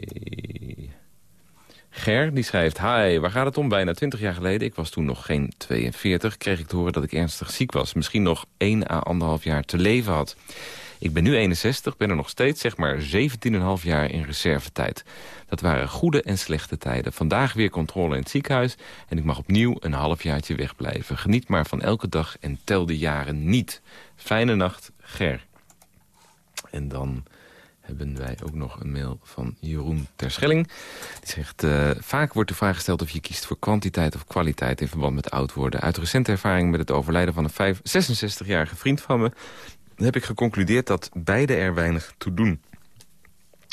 Ger, die schrijft... Hi, waar gaat het om? Bijna 20 jaar geleden, ik was toen nog geen 42... kreeg ik te horen dat ik ernstig ziek was. Misschien nog 1 à 1,5 jaar te leven had. Ik ben nu 61, ben er nog steeds zeg maar 17,5 jaar in reservetijd. Dat waren goede en slechte tijden. Vandaag weer controle in het ziekenhuis... en ik mag opnieuw een halfjaartje wegblijven. Geniet maar van elke dag en tel de jaren niet. Fijne nacht, Ger. En dan hebben wij ook nog een mail van Jeroen Terschelling. Die zegt, uh, vaak wordt de vraag gesteld of je kiest voor kwantiteit of kwaliteit... in verband met oud worden. Uit recente ervaring met het overlijden van een 66-jarige vriend van me... heb ik geconcludeerd dat beide er weinig toe doen.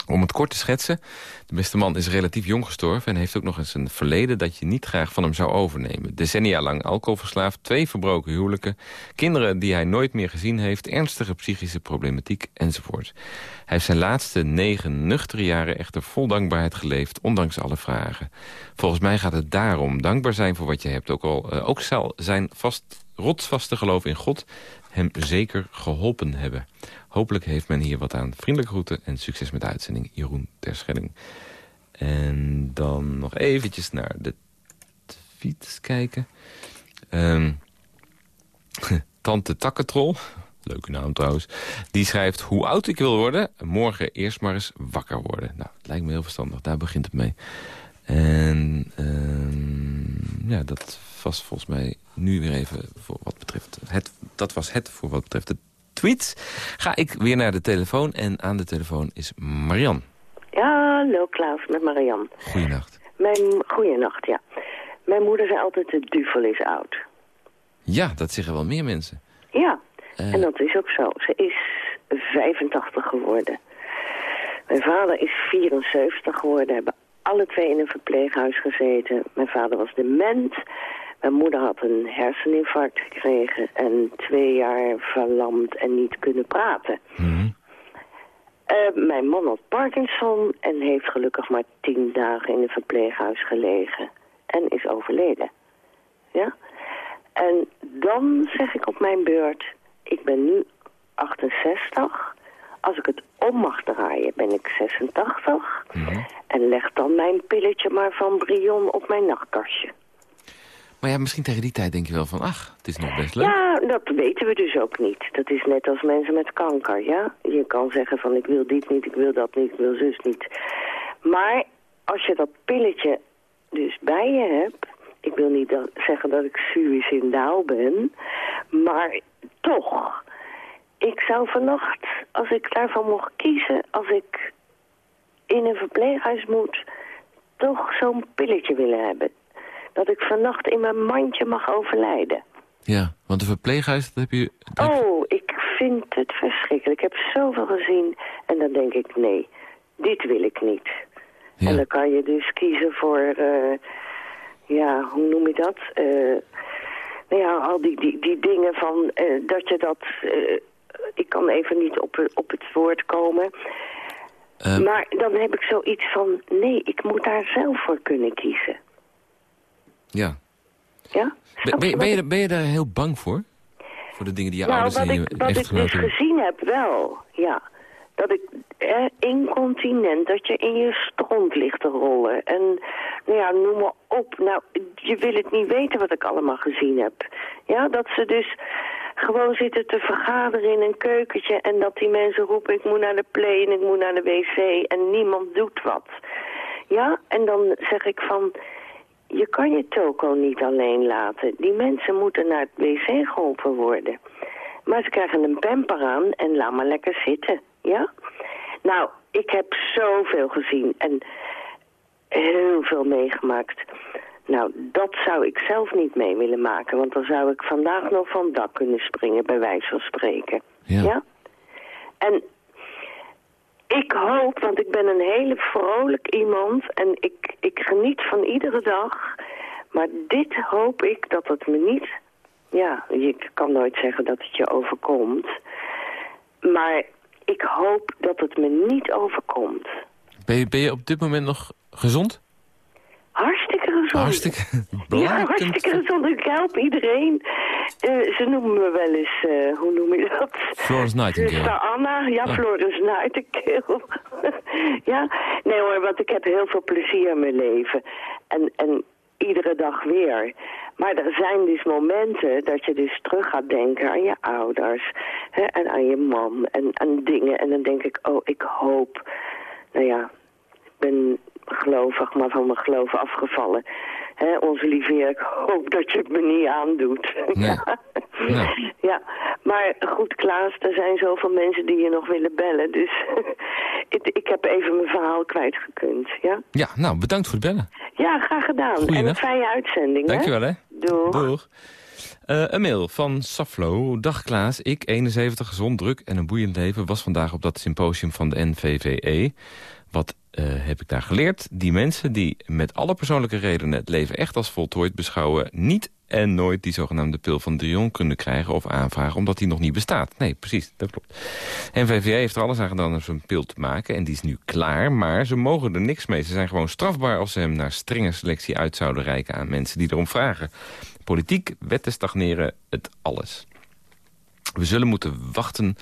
Om het kort te schetsen, de beste man is relatief jong gestorven... en heeft ook nog eens een verleden dat je niet graag van hem zou overnemen. Decennia lang alcoholverslaafd, twee verbroken huwelijken... kinderen die hij nooit meer gezien heeft... ernstige psychische problematiek enzovoort. Hij heeft zijn laatste negen nuchtere jaren echter vol dankbaarheid geleefd... ondanks alle vragen. Volgens mij gaat het daarom dankbaar zijn voor wat je hebt. Ook, al, uh, ook zal zijn vast, rotsvaste geloof in God hem zeker geholpen hebben. Hopelijk heeft men hier wat aan. Vriendelijke groeten en succes met de uitzending. Jeroen Terschelling. En dan nog eventjes naar de tweets kijken. Um, Tante Takketrol, leuke naam trouwens, die schrijft... hoe oud ik wil worden, morgen eerst maar eens wakker worden. Nou, het lijkt me heel verstandig, daar begint het mee. En um, ja, dat was volgens mij nu weer even voor wat betreft... Het, dat was het voor wat betreft de tweets. Ga ik weer naar de telefoon en aan de telefoon is Marian. Ja, hallo Klaus, met Marian. Goeienacht. Mijn, goeienacht, ja. Mijn moeder zei altijd, de duvel is oud. Ja, dat zeggen wel meer mensen. Ja, uh. en dat is ook zo. Ze is 85 geworden. Mijn vader is 74 geworden, hebben alle twee in een verpleeghuis gezeten. Mijn vader was dement. Mijn moeder had een herseninfarct gekregen en twee jaar verlamd en niet kunnen praten. Mm. Uh, mijn man had Parkinson en heeft gelukkig maar tien dagen in een verpleeghuis gelegen. En is overleden. Ja? En dan zeg ik op mijn beurt, ik ben nu 68. Als ik het om mag draaien, ben ik 86. Mm. En leg dan mijn pilletje maar van Brion op mijn nachtkastje. Maar ja, misschien tegen die tijd denk je wel van, ach, het is nog best leuk. Ja, dat weten we dus ook niet. Dat is net als mensen met kanker, ja. Je kan zeggen van, ik wil dit niet, ik wil dat niet, ik wil zus niet. Maar als je dat pilletje dus bij je hebt... Ik wil niet dat, zeggen dat ik suicidaal ben, maar toch... Ik zou vannacht, als ik daarvan mocht kiezen, als ik in een verpleeghuis moet... toch zo'n pilletje willen hebben dat ik vannacht in mijn mandje mag overlijden. Ja, want een verpleeghuis, dat heb je... Dat oh, ik vind het verschrikkelijk. Ik heb zoveel gezien en dan denk ik, nee, dit wil ik niet. Ja. En dan kan je dus kiezen voor, uh, ja, hoe noem je dat? Uh, nou ja, al die, die, die dingen van uh, dat je dat... ik kan even niet op, op het woord komen... Um, maar dan heb ik zoiets van, nee, ik moet daar zelf voor kunnen kiezen. Ja. Ja? Ben, ben, ben, je, ben je daar heel bang voor? Voor de dingen die je nou, ouders en je ik, wat ik dus gezien heb wel, ja. Dat ik eh, incontinent, dat je in je stront ligt te rollen. En nou ja, noem maar op. Nou, je wil het niet weten wat ik allemaal gezien heb. Ja, dat ze dus gewoon zitten te vergaderen in een keukentje... en dat die mensen roepen, ik moet naar de play en ik moet naar de wc... en niemand doet wat. Ja, en dan zeg ik van je kan je toko niet alleen laten. Die mensen moeten naar het wc geholpen worden. Maar ze krijgen een pamper aan en laat maar lekker zitten, ja? Nou, ik heb zoveel gezien en heel veel meegemaakt. Nou, dat zou ik zelf niet mee willen maken, want dan zou ik vandaag nog van dak kunnen springen, bij wijze van spreken. Ja. En ik hoop, want ik ben een hele vrolijk iemand en ik, ik geniet van iedere dag. Maar dit hoop ik dat het me niet... Ja, je kan nooit zeggen dat het je overkomt. Maar ik hoop dat het me niet overkomt. Ben je, ben je op dit moment nog gezond? Hartstikke gezond. Hartstikke Ja, hartstikke gezond. Ik help iedereen. Eh, ze noemen me wel eens, eh, hoe noem je dat? Florence Nightingale. Zuster Anna, ja, Ah. Florence Nightingale. ja, nee hoor, want ik heb heel veel plezier in mijn leven. En, en iedere dag weer. Maar er zijn dus momenten dat je dus terug gaat denken aan je ouders. Hè, en aan je man en aan dingen. En dan denk ik, oh, ik hoop... Nou ja, ik ben gelovig, maar van mijn geloof afgevallen. Hè, onze lieve Heer, ik hoop dat je het me niet aandoet. Nee. ja. Nee. ja, maar goed Klaas, er zijn zoveel mensen die je nog willen bellen. Dus ik, ik heb even mijn verhaal kwijtgekund, ja? Ja, nou, bedankt voor het bellen. Ja, graag gedaan. En een fijne uitzending, Dankjewel, hè. Doeg. Doeg. Eh, een mail van Saflo. Dag Klaas, ik 71, gezond, druk en een boeiend leven... was vandaag op dat symposium van de NVVE. Wat eh, heb ik daar geleerd? Die mensen die met alle persoonlijke redenen... het leven echt als voltooid beschouwen... niet en nooit die zogenaamde pil van Dion kunnen krijgen of aanvragen... omdat die nog niet bestaat. Nee, precies, dat klopt. NVVE heeft er alles aan gedaan om zo'n pil te maken... en die is nu klaar, maar ze mogen er niks mee. Ze zijn gewoon strafbaar als ze hem naar strenge selectie uit zouden reiken... aan mensen die erom vragen. Politiek, wetten stagneren, het alles. We zullen moeten wachten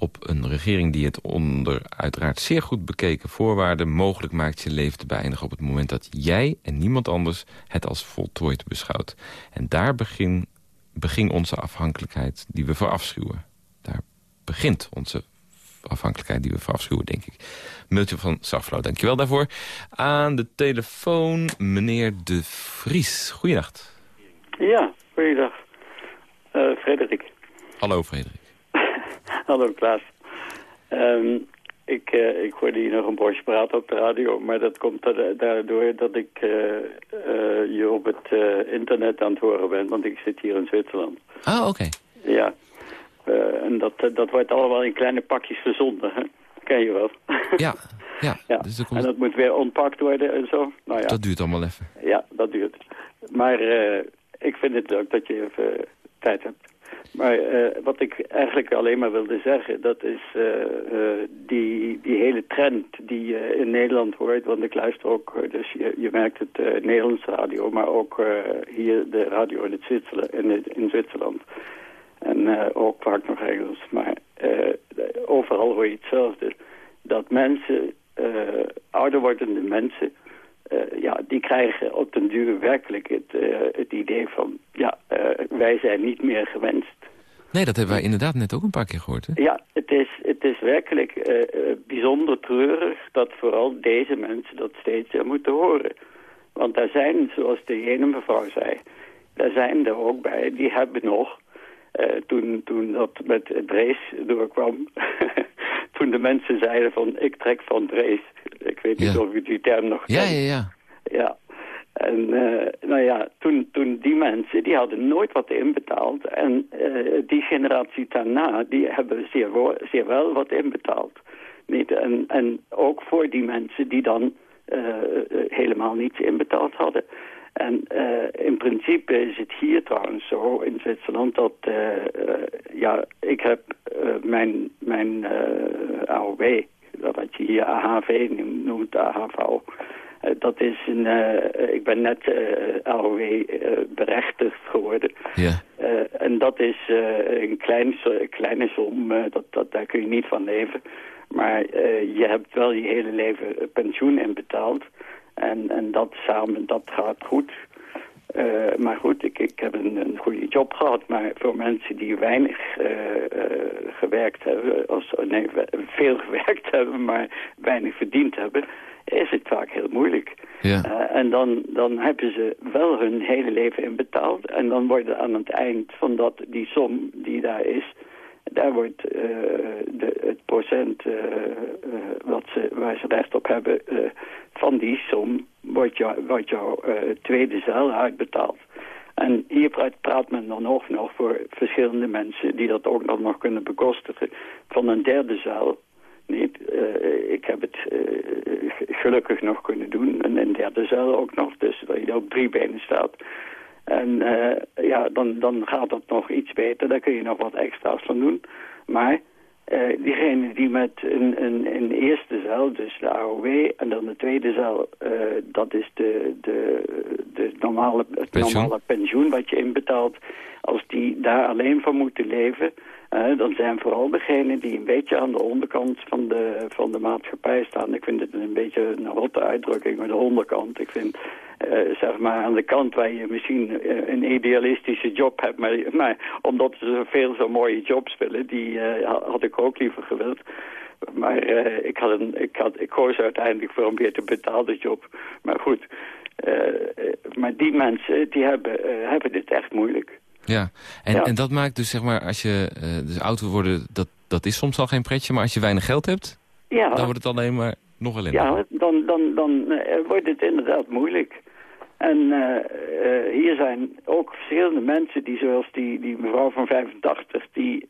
op een regering die het onder uiteraard zeer goed bekeken voorwaarden mogelijk maakt je leven te beëindigen op het moment dat jij en niemand anders het als voltooid beschouwt. En daar begin, beging onze afhankelijkheid die we verafschuwen. Daar begint onze afhankelijkheid die we verafschuwen, denk ik. Mailtje van Saflo, dankjewel daarvoor. Aan de telefoon meneer De Vries. Goeienacht. Ja, goeiedag. Eh Frederik. Hallo Frederik. Hallo Klaas. Ehm, ik, eh, ik hoorde hier nog een bosje praten op de radio, maar dat komt da- daardoor dat ik eh, eh, je op het internet aan het horen ben, want ik zit hier in Zwitserland. Ah, oké. Ja, en dat, dat wordt allemaal in kleine pakjes verzonden, hè? ken je wel. Ja, ja. ja. Dus er En komt, dat moet weer ontpakt worden en zo. Nou ja, dat duurt allemaal even. ja dat duurt. Maar ik vind het leuk dat je even tijd hebt. Maar eh, wat ik eigenlijk alleen maar wilde zeggen, dat is eh, eh, die, die hele trend die je in Nederland hoort. Want ik luister ook, dus je, je merkt het Nederlandse radio, maar ook hier de radio in, Zwitserland, in, in Zwitserland. En ook vaak nog Engels. Maar overal hoor je hetzelfde. Dat mensen, ouder wordende mensen, eh, ja, die krijgen op den duur werkelijk het, eh, het idee van... ja, eh, wij zijn niet meer gewenst. Nee, dat hebben wij inderdaad net ook een paar keer gehoord. Hè? Ja, het is, het is werkelijk bijzonder treurig dat vooral deze mensen dat steeds weer moeten horen. Want daar zijn, zoals de ene mevrouw zei, daar zijn er ook bij, die hebben nog, toen, toen dat met Drees doorkwam, toen de mensen zeiden van ik trek van Drees. Ik weet niet Ja. of u die term nog Ja, kent. ja, ja. Ja. En eh, nou ja, toen, toen die mensen, die hadden nooit wat inbetaald. En eh, die generatie daarna, die hebben zeer, zeer wel wat inbetaald. Niet? En, en ook voor die mensen die dan eh, helemaal niets inbetaald hadden. En eh, in principe is het hier trouwens zo in Zwitserland dat, eh, eh, ja, ik heb eh, mijn, mijn AOW, dat wat je hier AHV noemt, AHV. Dat is een, ik ben net AOW berechtigd geworden. Ja. En dat is een klein, kleine som, dat, dat, daar kun je niet van leven. Maar eh, je hebt wel je hele leven pensioen inbetaald. En, en dat samen, dat gaat goed. Eh, maar goed, ik, ik heb een, een goede job gehad. Maar voor mensen die weinig eh, eh, gewerkt hebben, als, nee, veel gewerkt hebben, maar weinig verdiend hebben, is het vaak heel moeilijk. Ja. En dan, dan hebben ze wel hun hele leven in betaald. En dan worden aan het eind van dat, die som die daar is, daar wordt eh, de, het procent eh, eh, wat ze, waar ze recht op hebben van die som, wordt, jou, jouw tweede zeil uitbetaald. En hier praat, men dan ook nog voor verschillende mensen die dat ook nog, kunnen bekostigen van een derde zeil. Niet, eh, ik heb het gelukkig nog kunnen doen. En een derde zeil ook nog, dus dat je op drie benen staat. En eh, ja, dan, dan gaat dat nog iets beter. Daar kun je nog wat extra's van doen. Maar eh diegene die met een, een, een eerste zeil, dus de AOW, en dan de tweede zeil, eh, dat is de, de, de normale, het Pensioen. normale pensioen wat je inbetaalt. Als die daar alleen van moeten leven, eh, dan zijn vooral degenen die een beetje aan de onderkant van de, van de maatschappij staan. Ik vind het een beetje een rotte uitdrukking, maar de onderkant. Ik vind, eh, zeg maar, aan de kant waar je misschien eh, een idealistische job hebt, maar, omdat ze zoveel zo mooie jobs willen, die ha- had ik ook liever gewild. Maar ik, had een, ik, had, ik koos uiteindelijk voor een beter betaalde job. Maar goed, maar die mensen die hebben, hebben dit echt moeilijk. Ja. En, Ja. en dat maakt dus, zeg maar, als je eh, dus oud worden, dat, dat is soms al geen pretje. Maar als je weinig geld hebt, Ja. dan wordt het alleen maar nog ellendiger. Ja, dan, dan, dan eh, wordt het inderdaad moeilijk. En eh, hier zijn ook verschillende mensen die zoals die, die mevrouw van 85... die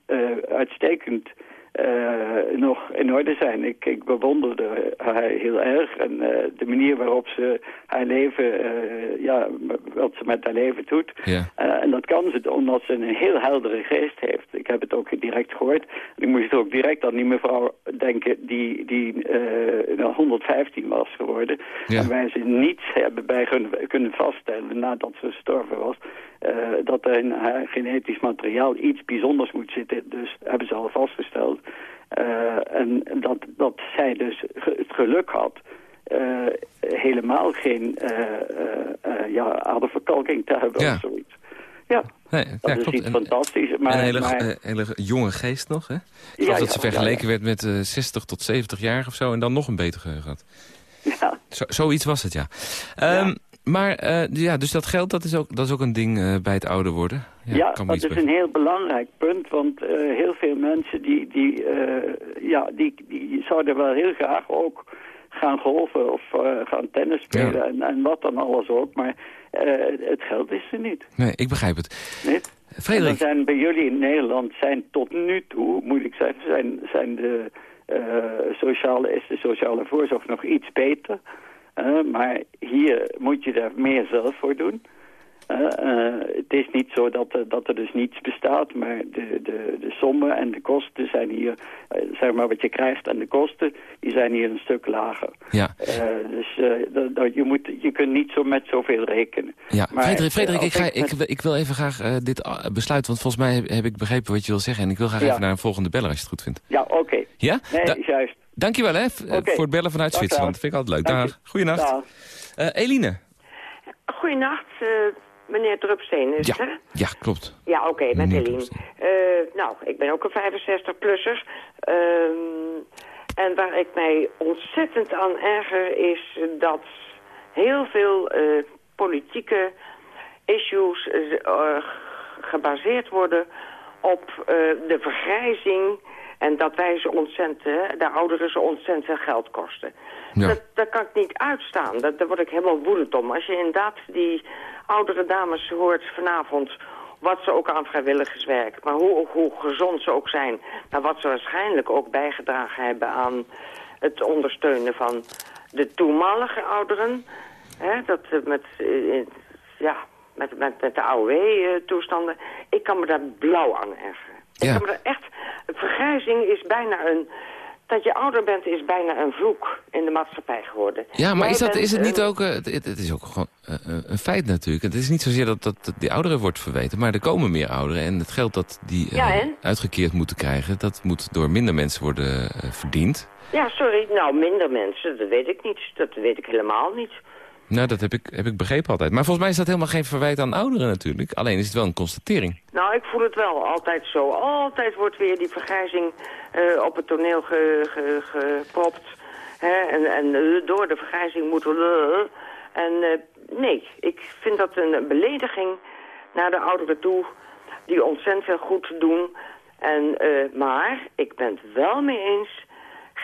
uitstekend eh, nog in orde zijn. Ik, ik bewonderde haar heel erg. En eh, de manier waarop ze haar leven... eh, ja, wat ze met haar leven doet... Ja. En dat kan ze omdat ze een heel heldere geest heeft. Ik heb het ook direct gehoord. Ik moest ook direct aan die mevrouw denken die, die eh, nou, 115 was geworden. Ja. En waar ze niets hebben bij kunnen, vaststellen nadat ze gestorven was. dat er in haar genetisch materiaal iets bijzonders moet zitten. Dus hebben ze al vastgesteld. Eh, en dat, dat zij dus het geluk had eh, helemaal geen eh, eh, ja, aderverkalking te hebben Ja. of zoiets. Ja, Nee, dat ja, is klopt. iets En- fantastisch. Maar, en een hele, maar, hele jonge geest nog, hè? Ik Ja, geloof dat ja, ze vergeleken werd met eh 60 tot 70 jaar of zo... en dan nog een beter geheugen had. ja. Zo, zoiets was het, ja. Ehm, Maar ja, dus dat geld, dat is ook, dat is ook een ding bij het ouder worden. Ja, dat is een heel belangrijk punt, want eh, heel veel mensen die, die, eh, ja, die, die zouden wel heel graag ook gaan golfen of eh, gaan tennis spelen Ja. en, en wat dan alles ook, maar eh, het geld is er niet. Nee, ik begrijp het. Nee? Frederik. Zijn bij jullie in Nederland zijn tot nu toe, moet ik zeggen, zijn, zijn de, sociale, is de sociale voorzorg nog iets beter. Maar hier moet je er meer zelf voor doen. Eh, eh, het is niet zo dat, er- dat er dus niets bestaat, maar de, de, de sommen en de kosten zijn hier, eh, zeg maar wat je krijgt en de kosten, die zijn hier een stuk lager. Ja. Eh, dus eh, dat, dat, je, moet, je kunt niet zo met zoveel rekenen. Ja, Maar, Frederik, eh, Frederik ik, ga, ik ik, wil- ik wil even graag eh, dit besluiten, want volgens mij heb, heb ik begrepen wat je wil zeggen. En ik wil graag Ja. even naar een volgende beller als je het goed vindt. Ja, oké. Ja? Nee, Da- juist. Dankjewel hè, eh, voor het bellen vanuit Zwitserland. Vind ik altijd leuk. Dank Dag. Goeienacht. Dag. Eh, Eline. Goedenacht, eh, meneer Drupsteen is Ja, hè? ja, klopt. Ja, oké, met Eline. Eh, nou, ik ben ook een 65-plusser. Ehm, en waar ik mij ontzettend aan erger is dat heel veel eh, politieke issues eh, gebaseerd worden op de vergrijzing... en dat wij ze ontzettend, de ouderen ze ontzettend geld kosten. Ja. Dat, dat kan ik niet uitstaan. Dat, daar word ik helemaal woedend om. Als je inderdaad die oudere dames hoort vanavond... wat ze ook aan vrijwilligerswerk, maar hoe, hoe gezond ze ook zijn... maar wat ze waarschijnlijk ook bijgedragen hebben aan het ondersteunen van de toenmalige ouderen... Hè, dat eh, met, eh, ja, met, met, met de AOW-toestanden... ik kan me daar blauw aan ergeren. Ik Ja. me daar echt... Vergrijzing is bijna een... Dat je ouder bent is bijna een vloek in de maatschappij geworden. Ja, maar Jij is, dat, is het niet een- ook... eh, het, is ook gewoon eh, eh, een feit natuurlijk. Het is niet zozeer dat, dat, dat die ouderen wordt verweten, maar er komen meer ouderen. En het geld dat die eh, Ja, uitgekeerd moeten krijgen, dat moet door minder mensen worden eh, verdiend. Ja, sorry. Nou, minder mensen, dat weet ik niet. Dat weet ik helemaal niet. Nou, dat heb ik, heb ik begrepen altijd. Maar volgens mij is dat helemaal geen verwijt aan ouderen natuurlijk. Alleen is het wel een constatering. Nou, ik voel het wel altijd zo. Altijd wordt weer die vergrijzing eh, op het toneel ge, ge- gepropt. Hè? En, en eh, door de vergrijzing moeten we... en eh, nee, ik vind dat een belediging naar de ouderen toe... die ontzettend goed doen. En, eh, maar ik ben het wel mee eens...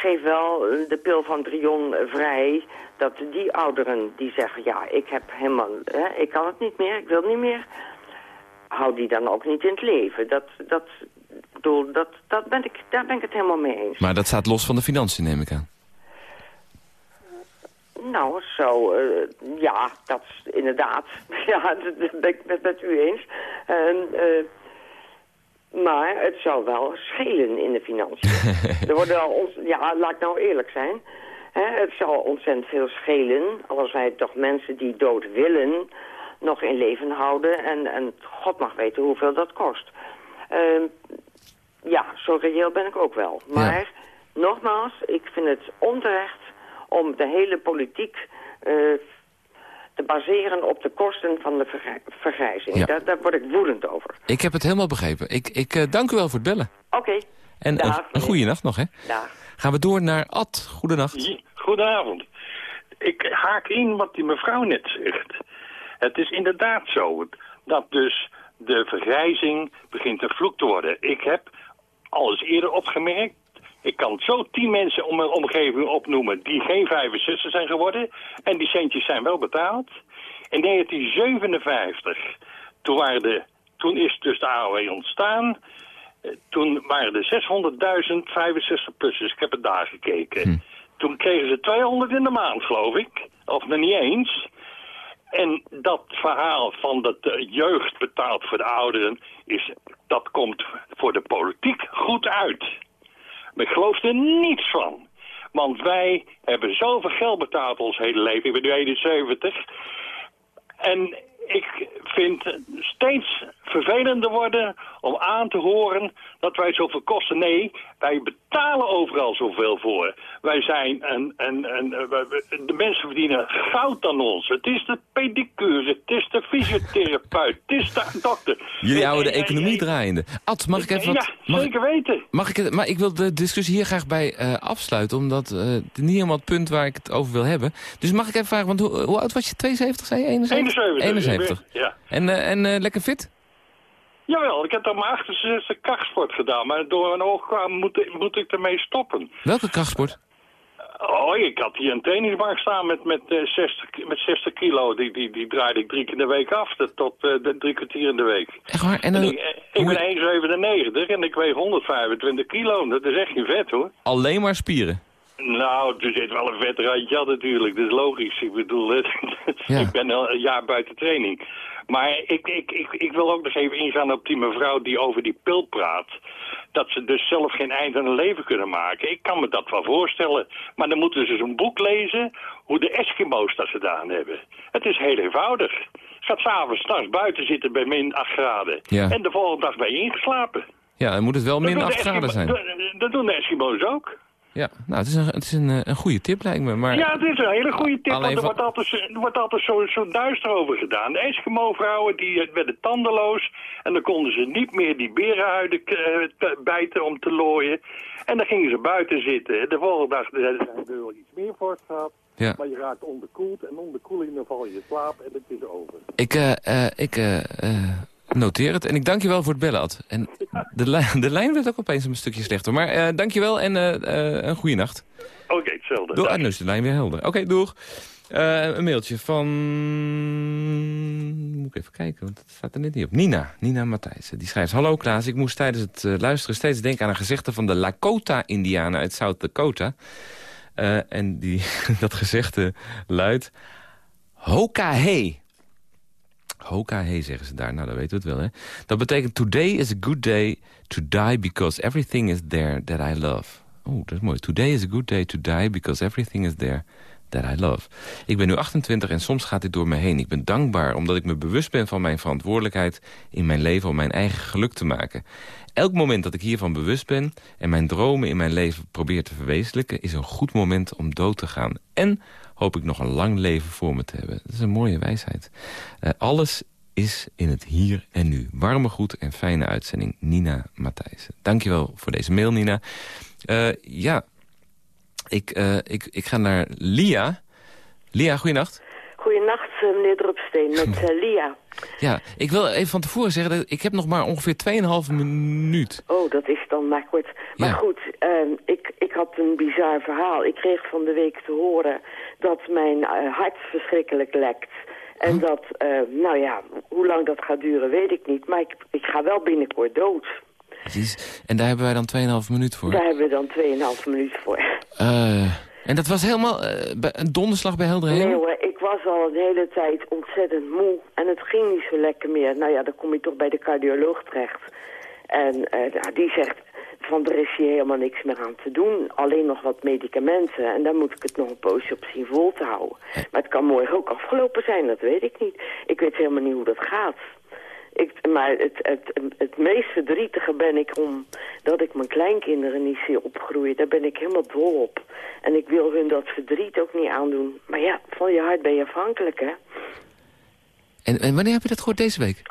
geef wel eh, de pil van Drion vrij... dat die ouderen die zeggen... ja, ik heb helemaal... Hè, ik kan het niet meer, ik wil het niet meer hou die dan ook niet in het leven. Dat, dat, bedoel, dat, dat ben ik, daar ben ik het helemaal mee eens. Maar dat staat los van de financiën, neem ik aan. Nou, zo, eh, ja, dat is inderdaad. Ja, dat ben ik het met u eens. En, eh, maar het zou wel schelen in de financiën. er worden al ons, ja, laat ik nou eerlijk zijn. Hè, het zou ontzettend veel schelen als wij toch mensen die dood willen nog in leven houden. En, en God mag weten hoeveel dat kost. Ehm, ja, zo reëel ben ik ook wel. Maar nogmaals, ik vind het onterecht om de hele politiek eh, te baseren op de kosten van de vergrij- vergrijzing. Ja. Daar, daar word ik woedend over. Ik heb het helemaal begrepen. Ik, ik eh, dank u wel voor het bellen. Oké, En Dag, een, een goede nacht nog, hè? dag. Gaan we door naar Ad. Goedenacht. Ja, Goedenavond. Ik haak in wat die mevrouw net zegt. Het is inderdaad zo dat dus de vergrijzing begint een vloek te worden. Ik heb al eens eerder opgemerkt, ik kan zo tien mensen om mijn omgeving opnoemen die geen 65 zijn geworden. En die centjes zijn wel betaald. In 1957, toen, waren de, toen is dus de AOW ontstaan. Eh, Toen waren er 600.000 65-plussers. Ik heb het daar gekeken. Toen kregen ze 200 in de maand, geloof ik. Of nog niet eens. En dat verhaal van dat de jeugd betaalt voor de ouderen... Is, dat komt voor de politiek goed uit. Maar ik geloof er niets van. Want wij hebben zoveel geld betaald ons hele leven. Ik ben nu 71. En ik vind het steeds vervelender worden om aan te horen dat wij zoveel kosten. Nee, wij betalen overal zoveel voor. Wij zijn een, een, een, eh, de mensen verdienen goud aan ons. Het is de pedicure, het is de fysiotherapeut, het is de dokter. Jullie houden de economie draaiende. Ad, mag ik even wat... Ja, zeker weten. mag ik maar ik wil de discussie hier graag bij eh, afsluiten... omdat eh, het niet helemaal het punt waar ik het over wil hebben. Dus mag ik even vragen, want hoe, hoe oud was je? 72, zei je? 71? 71. 71. Ja. En, en lekker fit? Jawel, ik heb dan mijn 68 krachtsport gedaan, maar door een oog kwam moet, ik- moet ik ermee stoppen. Welke krachtsport? Oh, ik had hier een trainingsbank staan met, met, eh, 60, ki- met 60 kilo. Die, die, die draaide ik drie keer in de week af, tot de drie kwartier in de week. Echt waar? En En dan ik, eh, ik ben 1,97 en ik weeg 125 kilo. Dat is echt geen vet hoor. alleen maar spieren? Nou, er zit wel een vet randje aan natuurlijk. Dat is logisch. Ik bedoel, Ja. ik ben al een jaar buiten training. Maar ik, ik, ik, ik wil ook nog even ingaan op die mevrouw die over die pil praat. Dat ze dus zelf geen eind aan hun leven kunnen maken. Ik kan me dat wel voorstellen. Maar dan moeten ze zo'n boek lezen hoe de Eskimo's dat gedaan hebben. Het is heel eenvoudig. Gaat s'avonds, s'nachts buiten zitten bij min 8 graden. Ja. En de volgende dag ben je ingeslapen. Ja, dan moet het wel min doen de 8 graden zijn. Dat doen de Eskimo's ook. Ja, nou, het is een, het is een, eh, een goede tip lijkt me. Maar Ja, het is een hele goede tip, want er wordt altijd, er wordt altijd zo, zo duister over gedaan. De Eskimo-vrouwen die eh, werden tandeloos en dan konden ze niet meer die berenhuiden eh, te- bijten om te looien. En dan gingen ze buiten zitten. De volgende dag zeiden ze, we wel iets meer vorst gehad. Ja. Maar je raakt onderkoeld en onderkoeling dan val je in slaap en het is over. ik, eh, ik eh, eh, noteer het. En ik dank je wel voor het bellen, Ad. En de, lijn, de lijn werd ook opeens een stukje slechter. Maar eh dank je wel en eh, eh, een goede nacht. Oké, hetzelfde. Doe, ah, nu is de lijn weer helder. Oké, doeg. Eh, een mailtje van... Moet ik even kijken, want het staat er net niet op. Nina, Nina Matthijssen. Die schrijft... Hallo Klaas, ik moest tijdens het luisteren steeds denken aan een gezegde van de Lakota-Indianen uit South Dakota. En die, dat gezegde luidt... Hoka-he. Hoka-he zeggen ze daar. Nou, dat weten we het wel, hè. Dat betekent... Today is a good day to die because everything is there that I love. Oeh, dat is mooi. Today is a good day to die because everything is there that I love. Ik ben nu 28 en soms gaat dit door me heen. Ik ben dankbaar omdat ik me bewust ben van mijn verantwoordelijkheid in mijn leven om mijn eigen geluk te maken. Elk moment dat ik hiervan bewust ben en mijn dromen in mijn leven probeer te verwezenlijken... is een goed moment om dood te gaan. En hoop ik nog een lang leven voor me te hebben. Dat is een mooie wijsheid. Uh, alles is in het hier en nu. Warme groet en fijne uitzending, Nina Matthijssen. Dankjewel voor deze mail, Nina. Uh, ja, ik, uh, ik, ik ga naar Lia. Lia, goeienacht. Goeienacht, meneer Drupsteen, met uh, Lia. Ja, ik wil even van tevoren zeggen, dat ik heb nog maar ongeveer 2,5 minuut. Oh, dat is dan maar kort. Maar Ja. goed, ehm, ik, ik had een bizar verhaal. Ik kreeg van de week te horen dat mijn eh, hart verschrikkelijk lekt. En dat, eh, nou ja, hoe lang dat gaat duren weet ik niet. Maar ik, ik ga wel binnenkort dood. Precies. En daar hebben wij dan 2,5 minuut voor. Daar hebben we dan 2,5 minuten voor. Eh, en dat was helemaal eh, een donderslag bij helder Nee hoor, was al een hele tijd ontzettend moe. En het ging niet zo lekker meer. Nou ja, dan kom je toch bij de cardioloog terecht. En eh, nou, die zegt, van er is hier helemaal niks meer aan te doen. Alleen nog wat medicamenten. En daar moet ik het nog een poosje op zien vol te houden. Maar het kan morgen ook afgelopen zijn, dat weet ik niet. Ik weet helemaal niet hoe dat gaat. Ik, maar het, het, het meest verdrietige ben ik om dat ik mijn kleinkinderen niet zie opgroeien. Daar ben ik helemaal dol op. En ik wil hun dat verdriet ook niet aandoen. Maar ja, van je hart ben je afhankelijk, hè? En, en wanneer heb je dat gehoord deze week?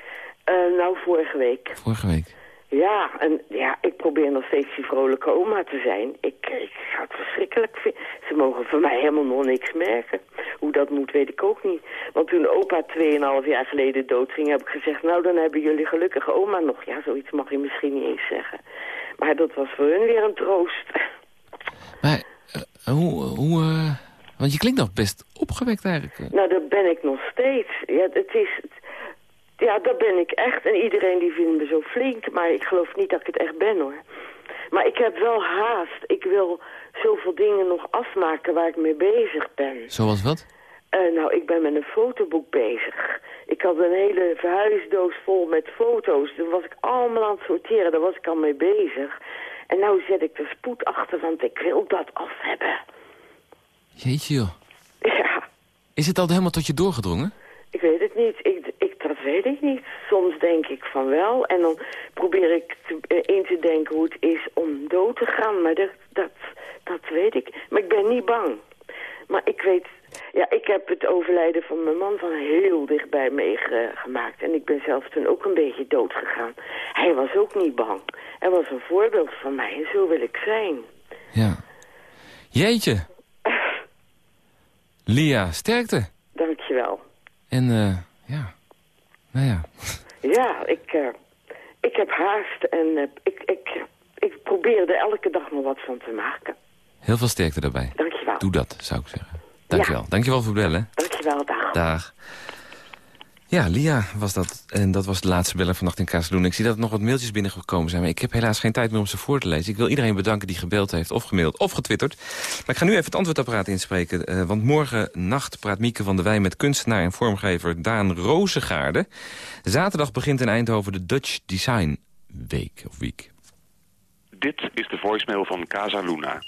Eh, nou, vorige week. Vorige week. Ja, en ja, ik probeer nog steeds die vrolijke oma te zijn. Ik, ik ga het verschrikkelijk vinden. Ze mogen van mij helemaal nog niks merken. Hoe dat moet, weet ik ook niet. Want toen opa 2,5 jaar geleden doodging, heb ik gezegd... nou, dan hebben jullie gelukkige oma nog. Ja, zoiets mag je misschien niet eens zeggen. Maar dat was voor hun weer een troost. Maar eh, hoe... hoe eh, want je klinkt nog best opgewekt eigenlijk. Nou, dat ben ik nog steeds. Ja, het is... Ja, dat ben ik echt. En iedereen die vindt me zo flink. Maar ik geloof niet dat ik het echt ben, hoor. Maar ik heb wel haast. Ik wil zoveel dingen nog afmaken waar ik mee bezig ben. Zoals wat? Eh, nou, ik ben met een fotoboek bezig. Ik had een hele verhuisdoos vol met foto's. Daar was ik allemaal aan het sorteren. Daar was ik al mee bezig. En nou zet ik er spoed achter, want ik wil dat af hebben. Jeetje joh. Ja, Is het al helemaal tot je doorgedrongen? ik weet het niet. Ik, weet ik niet. Soms denk ik van wel. En dan probeer ik te, eh, in te denken hoe het is om dood te gaan. Maar dat, dat, dat weet ik. Maar ik ben niet bang. Maar ik weet... Ja, ik heb het overlijden van mijn man van heel dichtbij meegemaakt. En ik ben zelf toen ook een beetje dood gegaan. Hij was ook niet bang. Hij was een voorbeeld van mij en zo wil ik zijn. Ja. Jeetje. Lia, sterkte. Dankjewel. En eh, ja, nou ja. Ja, ik, eh, ik heb haast en eh, ik, ik, ik probeer er elke dag nog wat van te maken. Heel veel sterkte daarbij. Dankjewel. Doe dat, zou ik zeggen. Dankjewel. Dankjewel voor het bellen. Dankjewel, dag. Dag. Ja, Lia was dat. En dat was de laatste beller vannacht in Kazeloen. Ik zie dat er nog wat mailtjes binnengekomen zijn. Maar ik heb helaas geen tijd meer om ze voor te lezen. Ik wil iedereen bedanken die gebeld heeft of gemaild of getwitterd. Maar ik ga nu even het antwoordapparaat inspreken. eh, want morgen nacht praat Mieke van der Wij met kunstenaar en vormgever Daan Rozengaarde. Zaterdag begint in Eindhoven de Dutch Design Week. Of week. Dit is de voicemail van Casa Luna.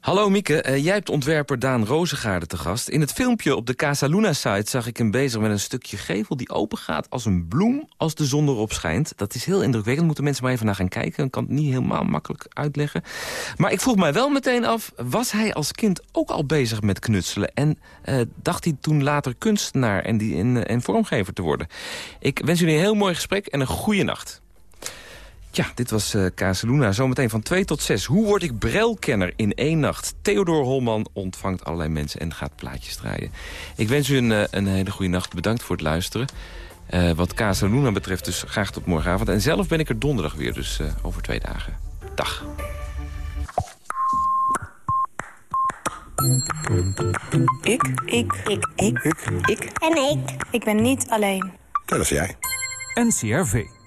Hallo Mieke, eh, jij hebt ontwerper Daan Rozengaarde te gast. In het filmpje op de Casa Luna-site zag ik hem bezig met een stukje gevel... die opengaat als een bloem als de zon erop schijnt. Dat is heel indrukwekkend, moeten mensen maar even naar gaan kijken. Ik kan het niet helemaal makkelijk uitleggen. Maar ik vroeg mij wel meteen af, was hij als kind ook al bezig met knutselen? En eh, dacht hij toen later kunstenaar en, die, en, en vormgever te worden? Ik wens jullie een heel mooi gesprek en een goede nacht. Ja, dit was uh, Casaluna. Zometeen van 2 tot 6. Hoe word ik brelkenner in één nacht? Theodor Holman ontvangt allerlei mensen en gaat plaatjes draaien. Ik wens u een, uh, een hele goede nacht. Bedankt voor het luisteren. Uh, wat Casaluna betreft dus graag tot morgenavond. En zelf ben ik er donderdag weer, dus over twee dagen. Dag. Ik. Ik. Ik. Ik. Ik. Ik. En ik. Ik ben niet alleen. Dat is jij. NCRV.